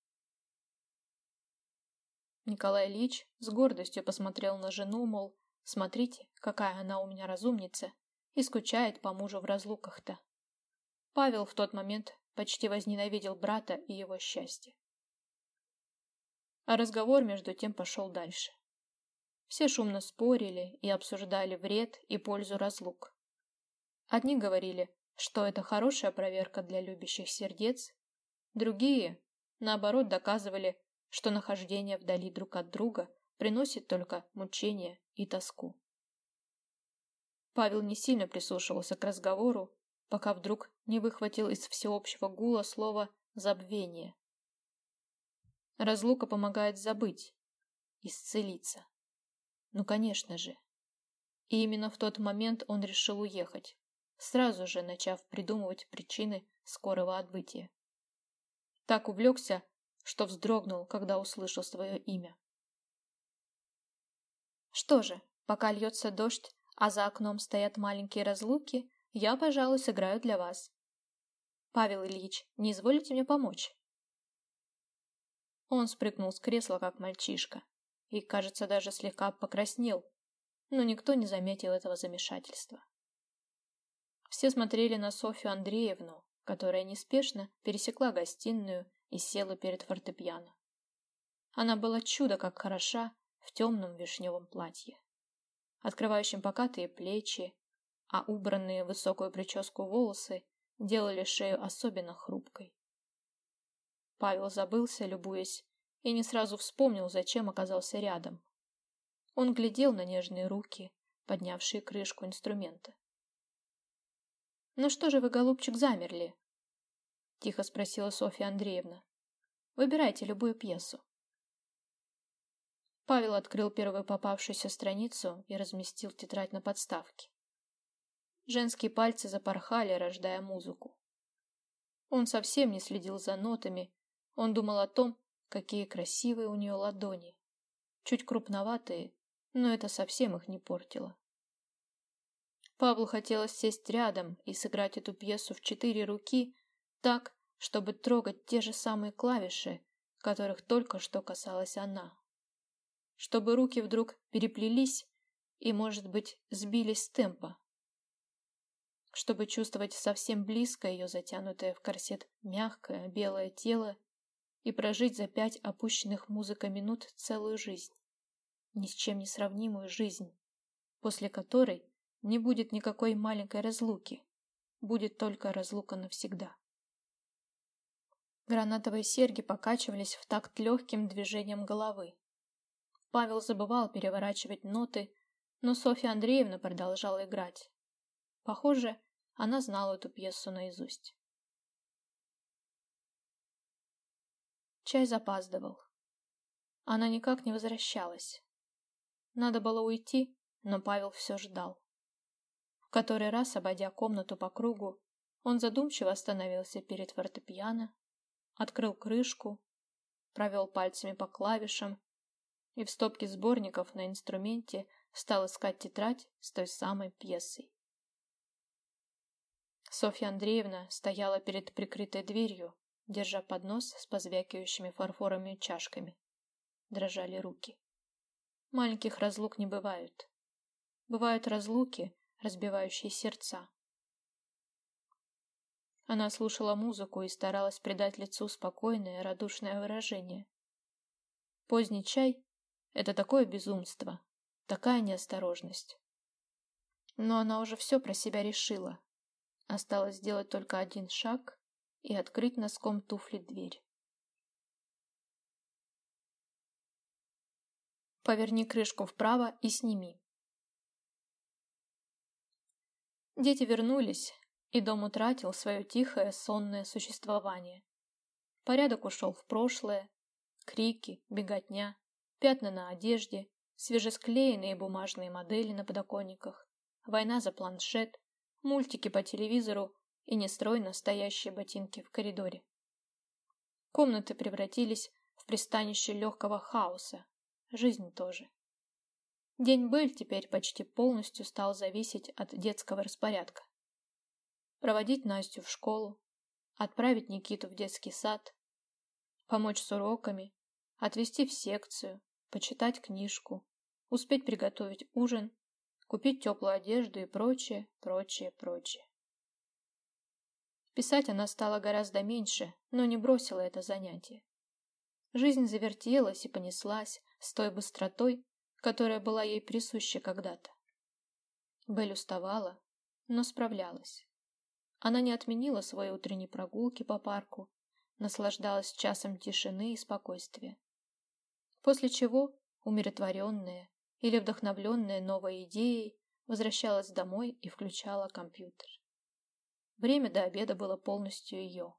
Николай Ильич с гордостью посмотрел на жену, мол, смотрите, какая она у меня разумница, и скучает по мужу в разлуках-то. Павел в тот момент почти возненавидел брата и его счастье. А разговор между тем пошел дальше. Все шумно спорили и обсуждали вред и пользу разлук. Одни говорили, что это хорошая проверка для любящих сердец, другие, наоборот, доказывали, что нахождение вдали друг от друга приносит только мучение и тоску. Павел не сильно прислушивался к разговору, пока вдруг не выхватил из всеобщего гула слово «забвение». Разлука помогает забыть, исцелиться. Ну, конечно же. И именно в тот момент он решил уехать, сразу же начав придумывать причины скорого отбытия. Так увлекся, что вздрогнул, когда услышал свое имя. Что же, пока льется дождь, а за окном стоят маленькие разлуки, я, пожалуй, сыграю для вас. Павел Ильич, не изволите мне помочь? Он спрыгнул с кресла, как мальчишка и, кажется, даже слегка покраснел, но никто не заметил этого замешательства. Все смотрели на Софью Андреевну, которая неспешно пересекла гостиную и села перед фортепиано. Она была чудо как хороша в темном вишневом платье, открывающем покатые плечи, а убранные в высокую прическу волосы делали шею особенно хрупкой. Павел забылся, любуясь и не сразу вспомнил, зачем оказался рядом. Он глядел на нежные руки, поднявшие крышку инструмента. «Ну что же вы, голубчик, замерли?» — тихо спросила Софья Андреевна. «Выбирайте любую пьесу». Павел открыл первую попавшуюся страницу и разместил тетрадь на подставке. Женские пальцы запорхали, рождая музыку. Он совсем не следил за нотами, он думал о том, Какие красивые у нее ладони. Чуть крупноватые, но это совсем их не портило. Павлу хотелось сесть рядом и сыграть эту пьесу в четыре руки так, чтобы трогать те же самые клавиши, которых только что касалась она. Чтобы руки вдруг переплелись и, может быть, сбились с темпа. Чтобы чувствовать совсем близко ее затянутое в корсет мягкое белое тело и прожить за пять опущенных музыка минут целую жизнь. Ни с чем не сравнимую жизнь, после которой не будет никакой маленькой разлуки, будет только разлука навсегда. Гранатовые серьги покачивались в такт легким движением головы. Павел забывал переворачивать ноты, но Софья Андреевна продолжала играть. Похоже, она знала эту пьесу наизусть. Чай запаздывал. Она никак не возвращалась. Надо было уйти, но Павел все ждал. В который раз, обойдя комнату по кругу, он задумчиво остановился перед фортепиано, открыл крышку, провел пальцами по клавишам и в стопке сборников на инструменте стал искать тетрадь с той самой пьесой. Софья Андреевна стояла перед прикрытой дверью, держа поднос с позвякивающими фарфоровыми чашками. Дрожали руки. Маленьких разлук не бывают. Бывают разлуки, разбивающие сердца. Она слушала музыку и старалась придать лицу спокойное, радушное выражение. Поздний чай — это такое безумство, такая неосторожность. Но она уже все про себя решила. Осталось сделать только один шаг — и открыть носком туфли дверь. Поверни крышку вправо и сними. Дети вернулись, и дом утратил свое тихое сонное существование. Порядок ушел в прошлое, крики, беготня, пятна на одежде, свежесклеенные бумажные модели на подоконниках, война за планшет, мультики по телевизору и нестройно стоящие ботинки в коридоре. Комнаты превратились в пристанище легкого хаоса, жизнь тоже. День Бель теперь почти полностью стал зависеть от детского распорядка. Проводить Настю в школу, отправить Никиту в детский сад, помочь с уроками, отвезти в секцию, почитать книжку, успеть приготовить ужин, купить теплую одежду и прочее, прочее, прочее. Писать она стала гораздо меньше, но не бросила это занятие. Жизнь завертелась и понеслась с той быстротой, которая была ей присуща когда-то. Белль уставала, но справлялась. Она не отменила свои утренние прогулки по парку, наслаждалась часом тишины и спокойствия. После чего, умиротворенная или вдохновленная новой идеей, возвращалась домой и включала компьютер. Время до обеда было полностью ее.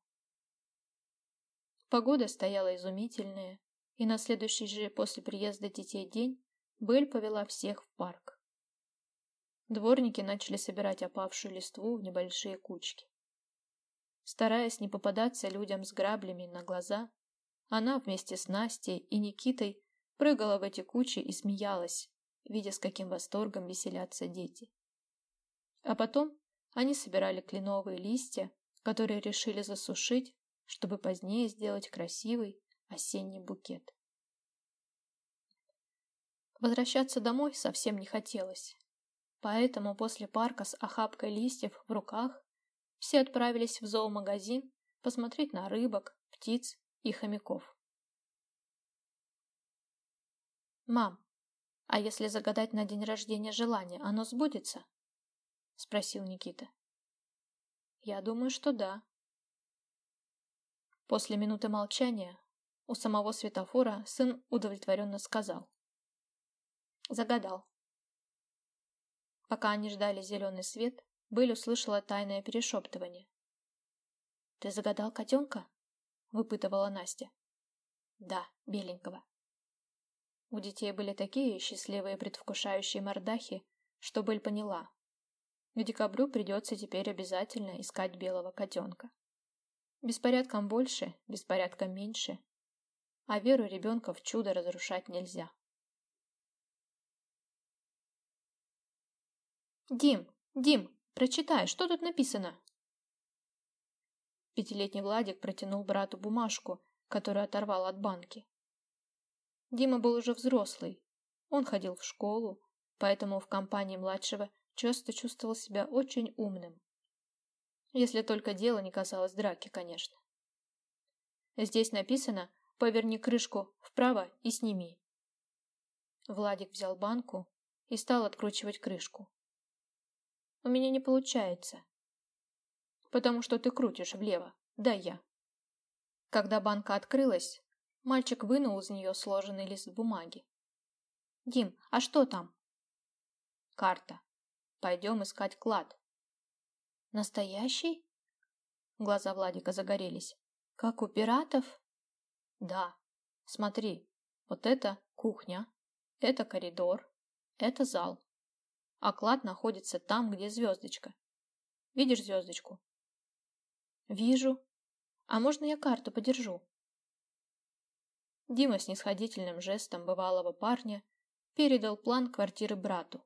Погода стояла изумительная, и на следующий же после приезда детей день Белль повела всех в парк. Дворники начали собирать опавшую листву в небольшие кучки. Стараясь не попадаться людям с граблями на глаза, она вместе с Настей и Никитой прыгала в эти кучи и смеялась, видя, с каким восторгом веселятся дети. А потом они собирали кленовые листья, которые решили засушить, чтобы позднее сделать красивый осенний букет. Возвращаться домой совсем не хотелось. Поэтому после парка с охапкой листьев в руках все отправились в зоомагазин посмотреть на рыбок, птиц и хомяков. «Мам, а если загадать на день рождения желание, оно сбудется?» — спросил Никита. «Я думаю, что да». После минуты молчания у самого светофора сын удовлетворенно сказал. Загадал. Пока они ждали зеленый свет, Белль услышала тайное перешептывание. «Ты загадал котенка?» — выпытывала Настя. «Да, беленького». У детей были такие счастливые предвкушающие мордахи, что Белль поняла. К декабрю придется теперь обязательно искать белого котенка. Беспорядком больше, беспорядком меньше. А веру ребенка в чудо разрушать нельзя. «Дим, Дим, прочитай, что тут написано?» Пятилетний Владик протянул брату бумажку, которую оторвал от банки. Дима был уже взрослый. Он ходил в школу, поэтому в компании младшего часто чувствовал себя очень умным. Если только дело не касалось драки, конечно. Здесь написано «Поверни крышку вправо и сними». Владик взял банку и стал откручивать крышку. У меня не получается. Потому что ты крутишь влево. Да я. Когда банка открылась, мальчик вынул из нее сложенный лист бумаги. Дим, а что там? Карта. Пойдем искать клад. Настоящий? Глаза Владика загорелись. Как у пиратов? Да. Смотри, вот это кухня, это коридор, это зал а клад находится там, где звездочка. Видишь звездочку? Вижу. А можно я карту подержу? Дима с нисходительным жестом бывалого парня передал план квартиры брату.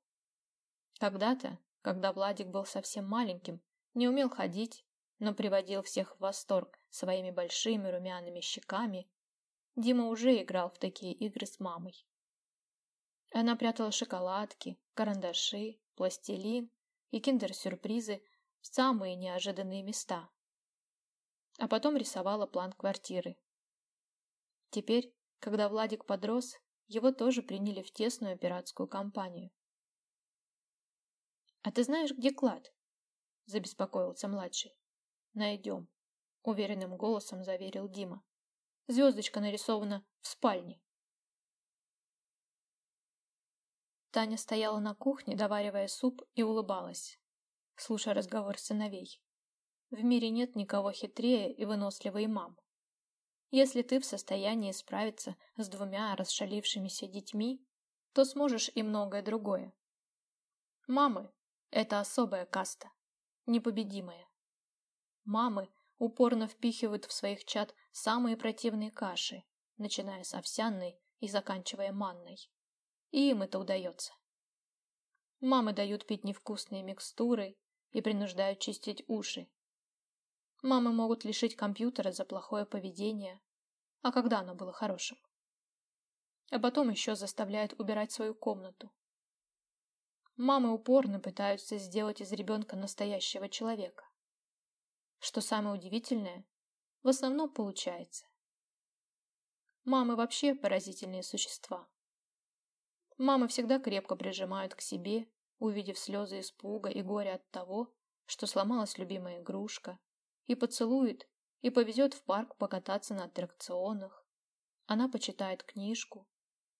Когда-то, когда Владик был совсем маленьким, не умел ходить, но приводил всех в восторг своими большими румяными щеками, Дима уже играл в такие игры с мамой. Она прятала шоколадки, карандаши, пластилин и киндер-сюрпризы в самые неожиданные места. А потом рисовала план квартиры. Теперь, когда Владик подрос, его тоже приняли в тесную пиратскую компанию. «А ты знаешь, где клад?» – забеспокоился младший. «Найдем», – уверенным голосом заверил Дима. «Звездочка нарисована в спальне». Таня стояла на кухне, доваривая суп, и улыбалась, слушая разговор сыновей. В мире нет никого хитрее и выносливее мам. Если ты в состоянии справиться с двумя расшалившимися детьми, то сможешь и многое другое. Мамы – это особая каста, непобедимая. Мамы упорно впихивают в своих чад самые противные каши, начиная с овсяной и заканчивая манной. И им это удается. Мамы дают пить невкусные микстуры и принуждают чистить уши. Мамы могут лишить компьютера за плохое поведение, а когда оно было хорошим? А потом еще заставляют убирать свою комнату. Мамы упорно пытаются сделать из ребенка настоящего человека. Что самое удивительное, в основном получается. Мамы вообще поразительные существа. Мамы всегда крепко прижимают к себе, увидев слезы испуга и горя от того, что сломалась любимая игрушка, и поцелует, и повезет в парк покататься на аттракционах. Она почитает книжку,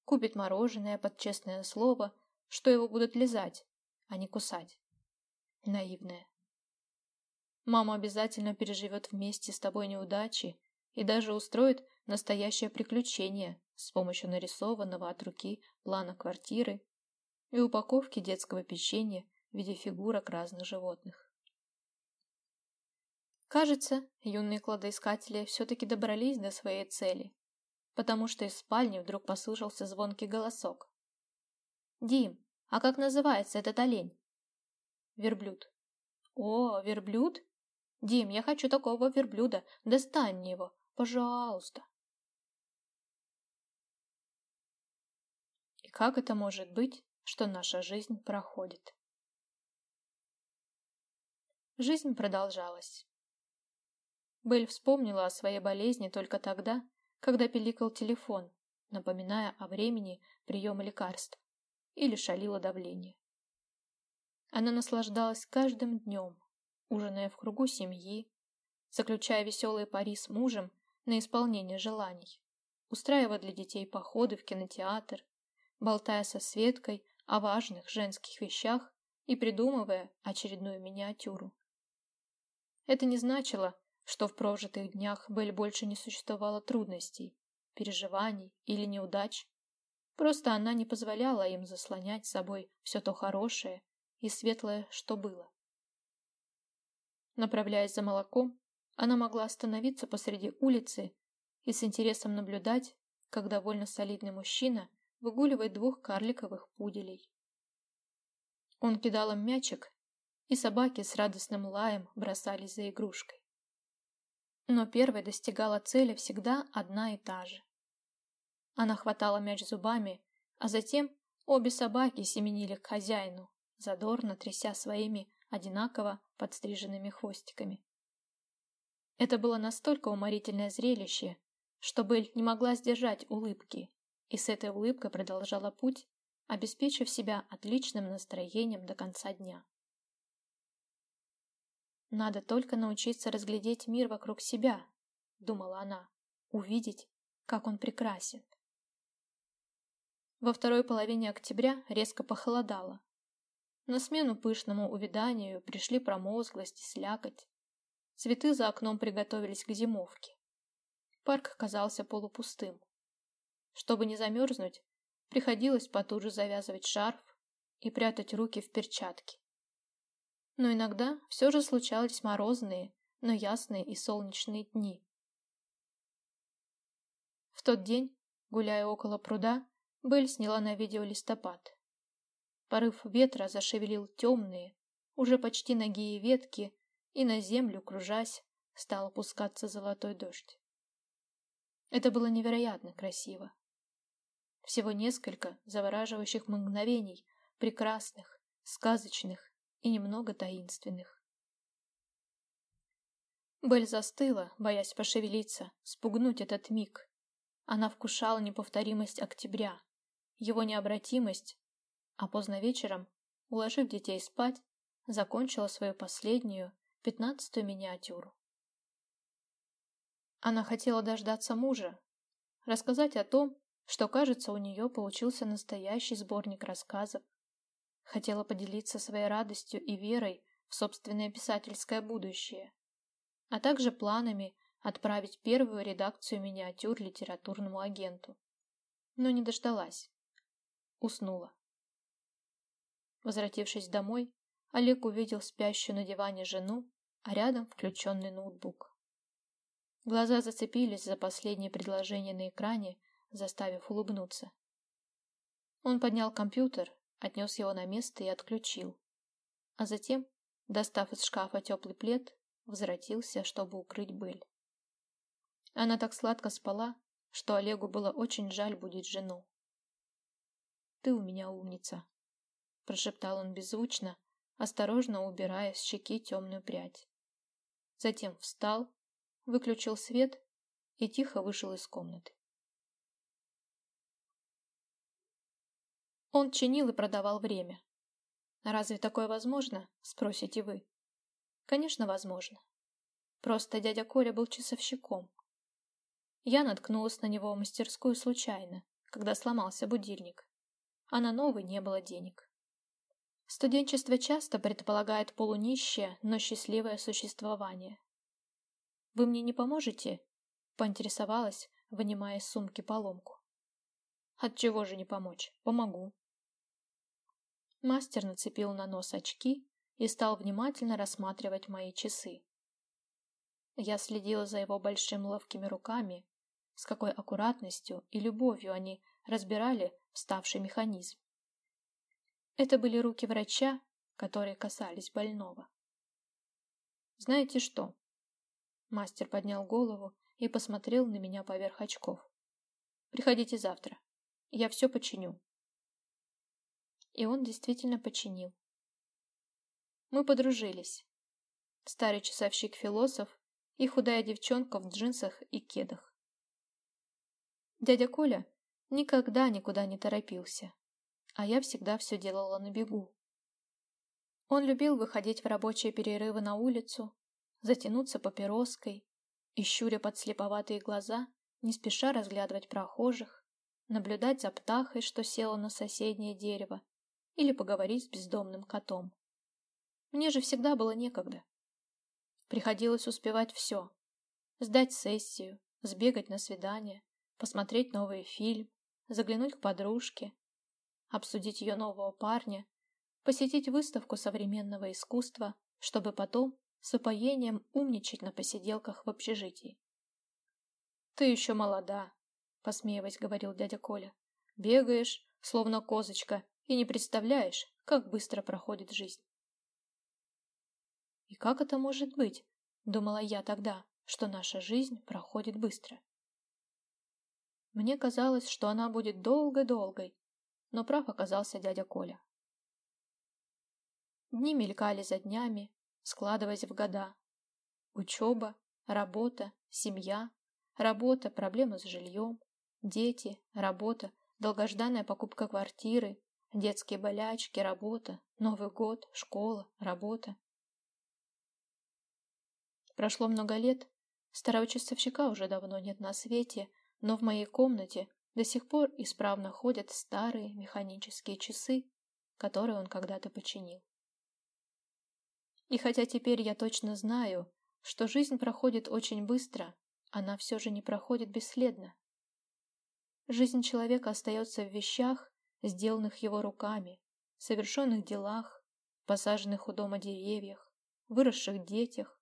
купит мороженое под честное слово, что его будут лизать, а не кусать. Наивная. Мама обязательно переживет вместе с тобой неудачи и даже устроит настоящее приключение с помощью нарисованного от руки плана квартиры и упаковки детского печенья в виде фигурок разных животных. Кажется, юные кладоискатели все-таки добрались до своей цели, потому что из спальни вдруг послышался звонкий голосок. «Дим, а как называется этот олень?» «Верблюд». «О, верблюд? Дим, я хочу такого верблюда, достань мне его, пожалуйста». И как это может быть, что наша жизнь проходит? Жизнь продолжалась. Белль вспомнила о своей болезни только тогда, когда пиликал телефон, напоминая о времени приема лекарств, или шалило давление. Она наслаждалась каждым днем, ужиная в кругу семьи, заключая веселые пари с мужем на исполнение желаний, устраивая для детей походы в кинотеатр, болтая со Светкой о важных женских вещах и придумывая очередную миниатюру. Это не значило, что в прожитых днях Белль больше не существовало трудностей, переживаний или неудач. Просто она не позволяла им заслонять собой все то хорошее и светлое, что было. Направляясь за молоком, она могла остановиться посреди улицы и с интересом наблюдать, как довольно солидный мужчина выгуливает двух карликовых пуделей. Он кидал им мячик, и собаки с радостным лаем бросались за игрушкой. Но первой достигала цели всегда одна и та же. Она хватала мяч зубами, а затем обе собаки семенили к хозяину, задорно тряся своими одинаково подстриженными хвостиками. Это было настолько уморительное зрелище, что Белль не могла сдержать улыбки, и с этой улыбкой продолжала путь, обеспечив себя отличным настроением до конца дня. Надо только научиться разглядеть мир вокруг себя, думала она, увидеть, как он прекрасен. Во второй половине октября резко похолодало. На смену пышному увяданию пришли промозглость и слякоть. Цветы за окном приготовились к зимовке. Парк казался полупустым. Чтобы не замерзнуть, приходилось потуже завязывать шарф и прятать руки в перчатки. Но иногда все же случались морозные, но ясные и солнечные дни. В тот день, гуляя около пруда, Белль сняла на видео листопад. Порыв ветра зашевелил темные, уже почти нагие ветки, и на землю, кружась, стал опускаться золотой дождь. Это было невероятно красиво. Всего несколько завораживающих мгновений, прекрасных, сказочных и немного таинственных. Белль застыла, боясь пошевелиться, спугнуть этот миг. Она вкушала неповторимость октября, его необратимость, а поздно вечером, уложив детей спать, закончила свою последнюю, пятнадцатую миниатюру. Она хотела дождаться мужа, рассказать о том, что, кажется, у нее получился настоящий сборник рассказов. Хотела поделиться своей радостью и верой в собственное писательское будущее, а также планами отправить первую редакцию миниатюр литературному агенту. Но не дождалась. Уснула. Возвратившись домой, Олег увидел спящую на диване жену, а рядом включенный ноутбук. Глаза зацепились за последнее предложение на экране, заставив улыбнуться. Он поднял компьютер, отнес его на место и отключил. А затем, достав из шкафа теплый плед, возвратился, чтобы укрыть быль. Она так сладко спала, что Олегу было очень жаль будить жену. «Ты у меня умница», — прошептал он беззвучно, осторожно убирая с щеки темную прядь. Затем встал, выключил свет и тихо вышел из комнаты. Он чинил и продавал время. Разве такое возможно, спросите вы? Конечно, возможно. Просто дядя Коля был часовщиком. Я наткнулась на него в мастерскую случайно, когда сломался будильник, а на новый не было денег. Студенчество часто предполагает полунищее, но счастливое существование. «Вы мне не поможете?» — поинтересовалась, вынимая из сумки поломку. «Отчего же не помочь? Помогу». Мастер нацепил на нос очки и стал внимательно рассматривать мои часы. Я следила за его большими ловкими руками, с какой аккуратностью и любовью они разбирали вставший механизм. Это были руки врача, которые касались больного. «Знаете что?» Мастер поднял голову и посмотрел на меня поверх очков. «Приходите завтра. Я все починю». И он действительно починил. Мы подружились. Старый часовщик-философ и худая девчонка в джинсах и кедах. Дядя Коля никогда никуда не торопился а я всегда все делала на бегу. Он любил выходить в рабочие перерывы на улицу, затянуться папироской и, щуря подслеповатые глаза, не спеша разглядывать прохожих, наблюдать за птахой, что села на соседнее дерево, или поговорить с бездомным котом. Мне же всегда было некогда. Приходилось успевать все. Сдать сессию, сбегать на свидание, посмотреть новый фильм, заглянуть к подружке, обсудить ее нового парня, посетить выставку современного искусства, чтобы потом с упоением умничать на посиделках в общежитии. «Ты еще молода», — посмеиваясь, говорил дядя Коля. «Бегаешь, словно козочка, и не представляешь, как быстро проходит жизнь». «И как это может быть?» — думала я тогда, что наша жизнь проходит быстро. Мне казалось, что она будет долгой-долгой, но прав оказался дядя Коля. Дни мелькали за днями, складываясь в года. Учеба, работа, семья, работа, проблемы с жильем, дети, работа, долгожданная покупка квартиры, детские болячки, работа, Новый год, школа, работа. Прошло много лет, старого часовщика уже давно нет на свете, но в моей комнате до сих пор исправно ходят старые механические часы, которые он когда-то починил. И хотя теперь я точно знаю, что жизнь проходит очень быстро, она все же не проходит бесследно. Жизнь человека остается в вещах, сделанных его руками, совершенных делах, посаженных у дома деревьях, выросших детях.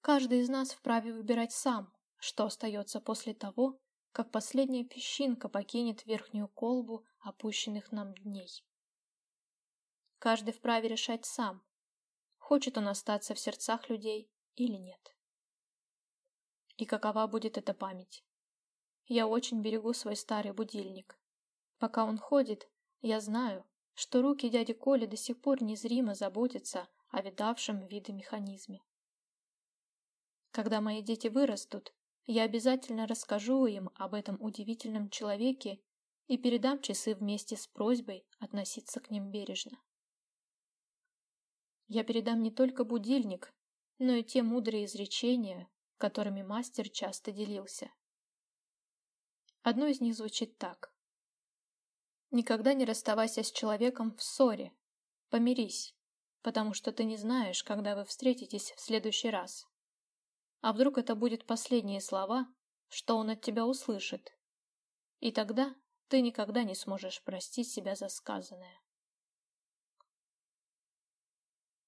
Каждый из нас вправе выбирать сам, что остается после того, как последняя песчинка покинет верхнюю колбу опущенных нам дней. Каждый вправе решать сам, хочет он остаться в сердцах людей или нет. И какова будет эта память? Я очень берегу свой старый будильник. Пока он ходит, я знаю, что руки дяди Коли до сих пор незримо заботятся о видавшем виде механизме. Когда мои дети вырастут, я обязательно расскажу им об этом удивительном человеке и передам часы вместе с просьбой относиться к ним бережно. Я передам не только будильник, но и те мудрые изречения, которыми мастер часто делился. Одно из них звучит так. Никогда не расставайся с человеком в ссоре. Помирись, потому что ты не знаешь, когда вы встретитесь в следующий раз. А вдруг это будет последние слова, что он от тебя услышит? И тогда ты никогда не сможешь простить себя за сказанное.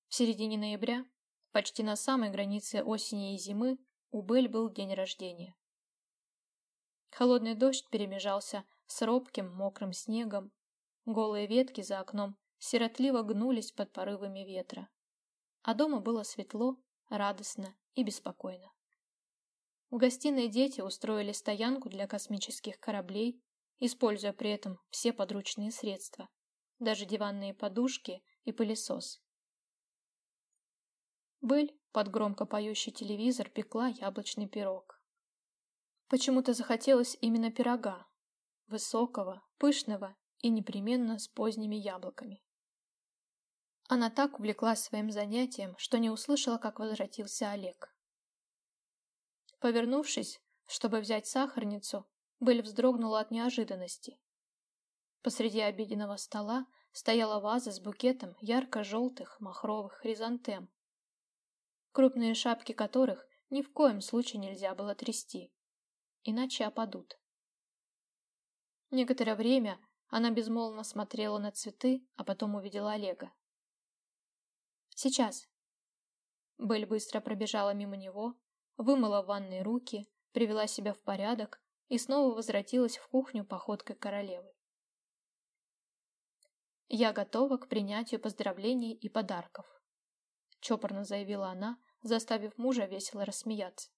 В середине ноября, почти на самой границе осени и зимы, у Бель был день рождения. Холодный дождь перемежался с робким мокрым снегом. Голые ветки за окном сиротливо гнулись под порывами ветра. А дома было светло, радостно и беспокойно. В гостиной дети устроили стоянку для космических кораблей, используя при этом все подручные средства, даже диванные подушки и пылесос. Быль под громко поющий телевизор пекла яблочный пирог. Почему-то захотелось именно пирога. Высокого, пышного и непременно с поздними яблоками. Она так увлеклась своим занятием, что не услышала, как возвратился Олег. Повернувшись, чтобы взять сахарницу, Белль вздрогнула от неожиданности. Посреди обеденного стола стояла ваза с букетом ярко-желтых махровых хризантем, крупные шапки которых ни в коем случае нельзя было трясти иначе опадут. Некоторое время она безмолвно смотрела на цветы, а потом увидела Олега. «Сейчас». Белль быстро пробежала мимо него, вымыла в ванной руки, привела себя в порядок и снова возвратилась в кухню походкой королевы. «Я готова к принятию поздравлений и подарков», — чопорно заявила она, заставив мужа весело рассмеяться.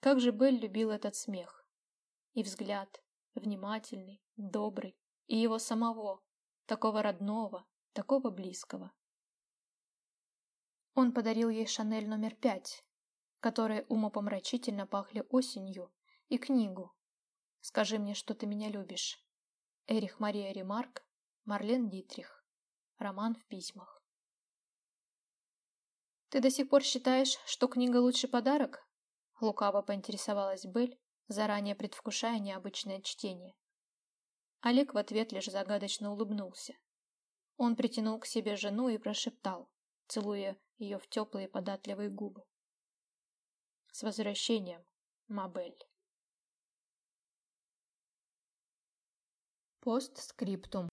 Как же Белль любил этот смех. И взгляд, внимательный, добрый, и его самого, такого родного, такого близкого. Он подарил ей Шанель номер пять, которые умопомрачительно пахли осенью, и книгу «Скажи мне, что ты меня любишь». Эрих Мария Ремарк, Марлен Дитрих. Роман в письмах. «Ты до сих пор считаешь, что книга лучший подарок?» Лукаво поинтересовалась Бель, заранее предвкушая необычное чтение. Олег в ответ лишь загадочно улыбнулся. Он притянул к себе жену и прошептал, целуя ее в теплые податливые губы. «С возвращением, Мабель!» Постскриптум.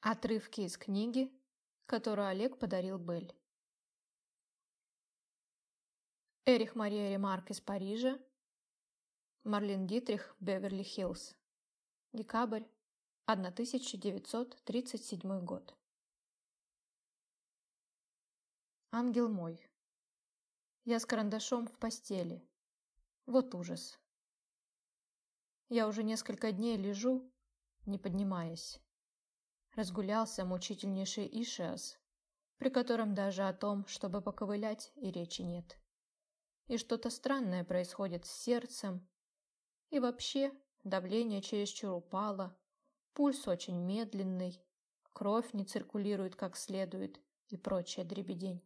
Отрывки из книги, которую Олег подарил Бель. Эрих Мария Ремарк из Парижа, Марлин Дитрих, Беверли-Хиллз. Декабрь 1937 год. Ангел мой. Я с карандашом в постели. Вот ужас. Я уже несколько дней лежу, не поднимаясь. Разгулялся мучительнейший Ишиас, при котором даже о том, чтобы поковылять, и речи нет и что-то странное происходит с сердцем. И вообще давление чересчур упало, пульс очень медленный, кровь не циркулирует как следует и прочая дребедень.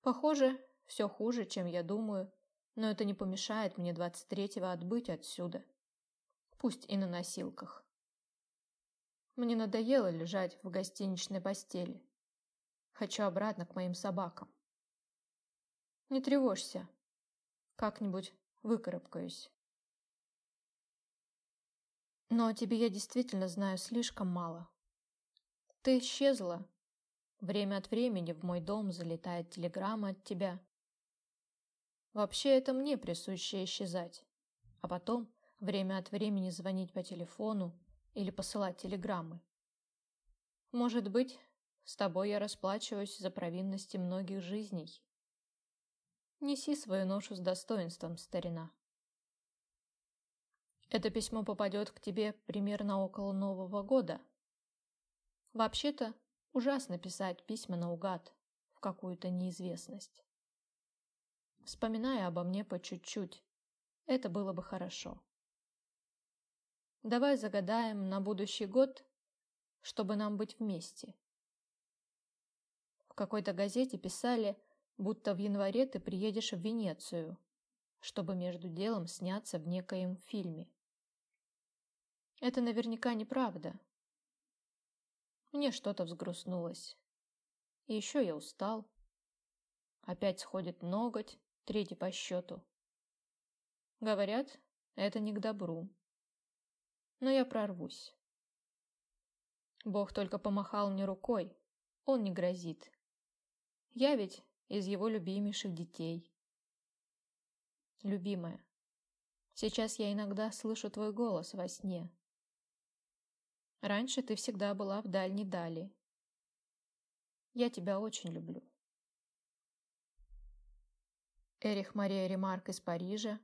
Похоже, все хуже, чем я думаю, но это не помешает мне 23-го отбыть отсюда. Пусть и на носилках. Мне надоело лежать в гостиничной постели. Хочу обратно к моим собакам. Не тревожься. Как-нибудь выкарабкаюсь. Но о тебе я действительно знаю слишком мало. Ты исчезла. Время от времени в мой дом залетает телеграмма от тебя. Вообще это мне присуще исчезать. А потом время от времени звонить по телефону или посылать телеграммы. Может быть, с тобой я расплачиваюсь за провинности многих жизней. Неси свою ношу с достоинством, старина. Это письмо попадет к тебе примерно около Нового года. Вообще-то, ужасно писать письма наугад, в какую-то неизвестность. Вспоминая обо мне по чуть-чуть, это было бы хорошо. Давай загадаем на будущий год, чтобы нам быть вместе. В какой-то газете писали, будто в январе ты приедешь в Венецию, чтобы между делом сняться в некоем фильме. Это наверняка неправда. Мне что-то взгрустнулось. И еще я устал. Опять сходит ноготь, третий по счету. Говорят, это не к добру. Но я прорвусь. Бог только помахал мне рукой, он не грозит. Я ведь из его любимейших детей. Любимая, сейчас я иногда слышу твой голос во сне. Раньше ты всегда была в дальней дали. Я тебя очень люблю. Эрих Мария Ремарк из Парижа,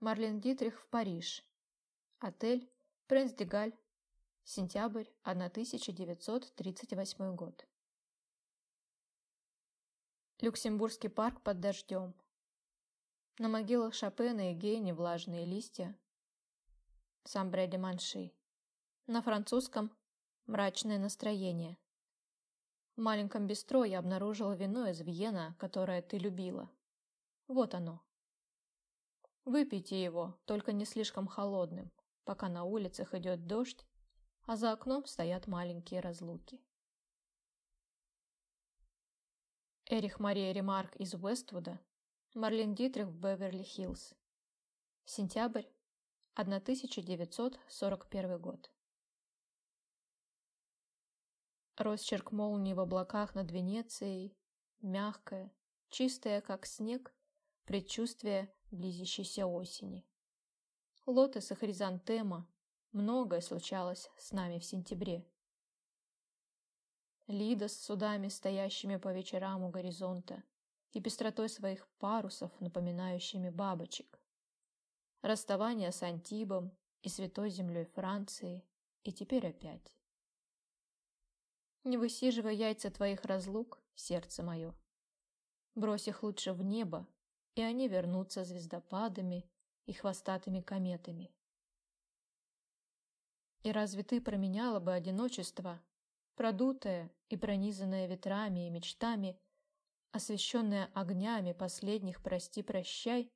Марлен Дитрих в Париж. Отель Принц Дегаль. Сентябрь 1938 год. Люксембургский парк под дождем. На могилах Шопена и Гейни влажные листья. Самбре де Манши. На французском мрачное настроение. В маленьком бистро я обнаружила вино из Вьена, которое ты любила. Вот оно. Выпейте его, только не слишком холодным, пока на улицах идет дождь, а за окном стоят маленькие разлуки. Эрих Мария Ремарк из Уэствуда, Марлен Дитрих в Беверли-Хиллз. Сентябрь 1941 год. Росчерк молнии в облаках над Венецией, мягкое, чистое, как снег, предчувствие близящейся осени. Лотос и хризантема, многое случалось с нами в сентябре. Лида с судами, стоящими по вечерам у горизонта, и пестротой своих парусов, напоминающими бабочек. Расставание с Антибом и святой землей Франции, и теперь опять. Не высиживай яйца твоих разлук, сердце мое. Брось их лучше в небо, и они вернутся звездопадами и хвостатыми кометами. И разве ты променяла бы одиночество продутая и пронизанная ветрами и мечтами, освещенная огнями последних «прости-прощай»,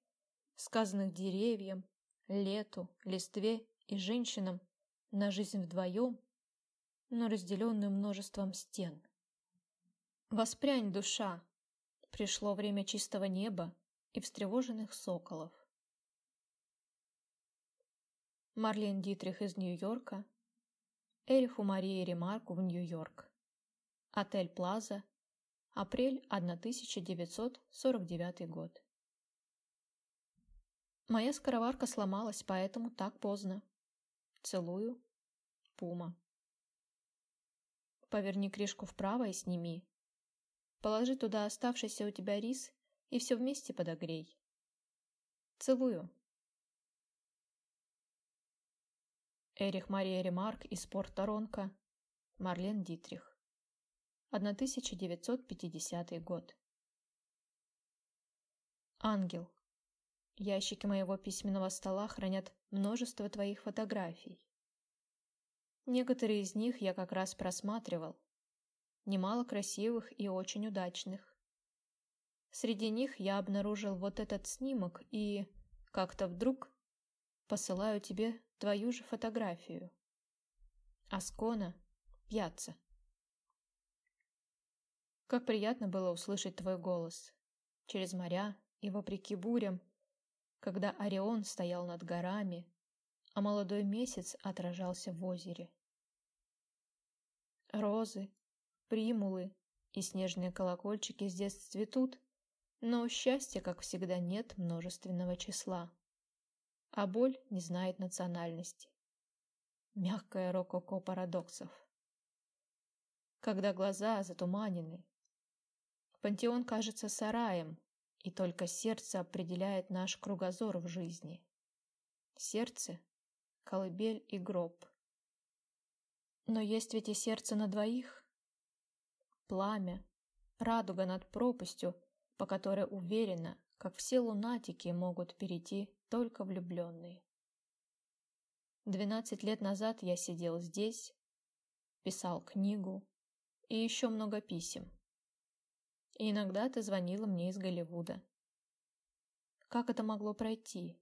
сказанных деревьям, лету, листве и женщинам на жизнь вдвоем, но разделенную множеством стен. Воспрянь, душа! Пришло время чистого неба и встревоженных соколов. Марлен Дитрих из Нью-Йорка Эриху Марии Ремарку в Нью-Йорк. Отель Плаза. Апрель 1949 год. Моя скороварка сломалась, поэтому так поздно. Целую. Пума. Поверни крышку вправо и сними. Положи туда оставшийся у тебя рис и все вместе подогрей. Целую. Эрих Мария Ремарк из Порт-Торонко, Марлен Дитрих. 1950 год. Ангел. Ящики моего письменного стола хранят множество твоих фотографий. Некоторые из них я как раз просматривал. Немало красивых и очень удачных. Среди них я обнаружил вот этот снимок и, как-то вдруг, посылаю тебе твою же фотографию. Аскона, пьяца. Как приятно было услышать твой голос. Через моря и вопреки бурям, когда Орион стоял над горами, а молодой месяц отражался в озере. Розы, примулы и снежные колокольчики здесь цветут, но счастья, как всегда, нет множественного числа а боль не знает национальности. Мягкое рококо парадоксов. Когда глаза затуманены, пантеон кажется сараем, и только сердце определяет наш кругозор в жизни. Сердце — колыбель и гроб. Но есть ведь и сердце на двоих. Пламя, радуга над пропастью, по которой уверенно, как все лунатики могут перейти только влюбленные. Двенадцать лет назад я сидел здесь, писал книгу и еще много писем. И иногда ты звонила мне из Голливуда. как это могло пройти?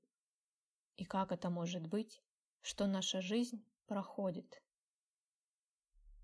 И как это может быть, что наша жизнь проходит?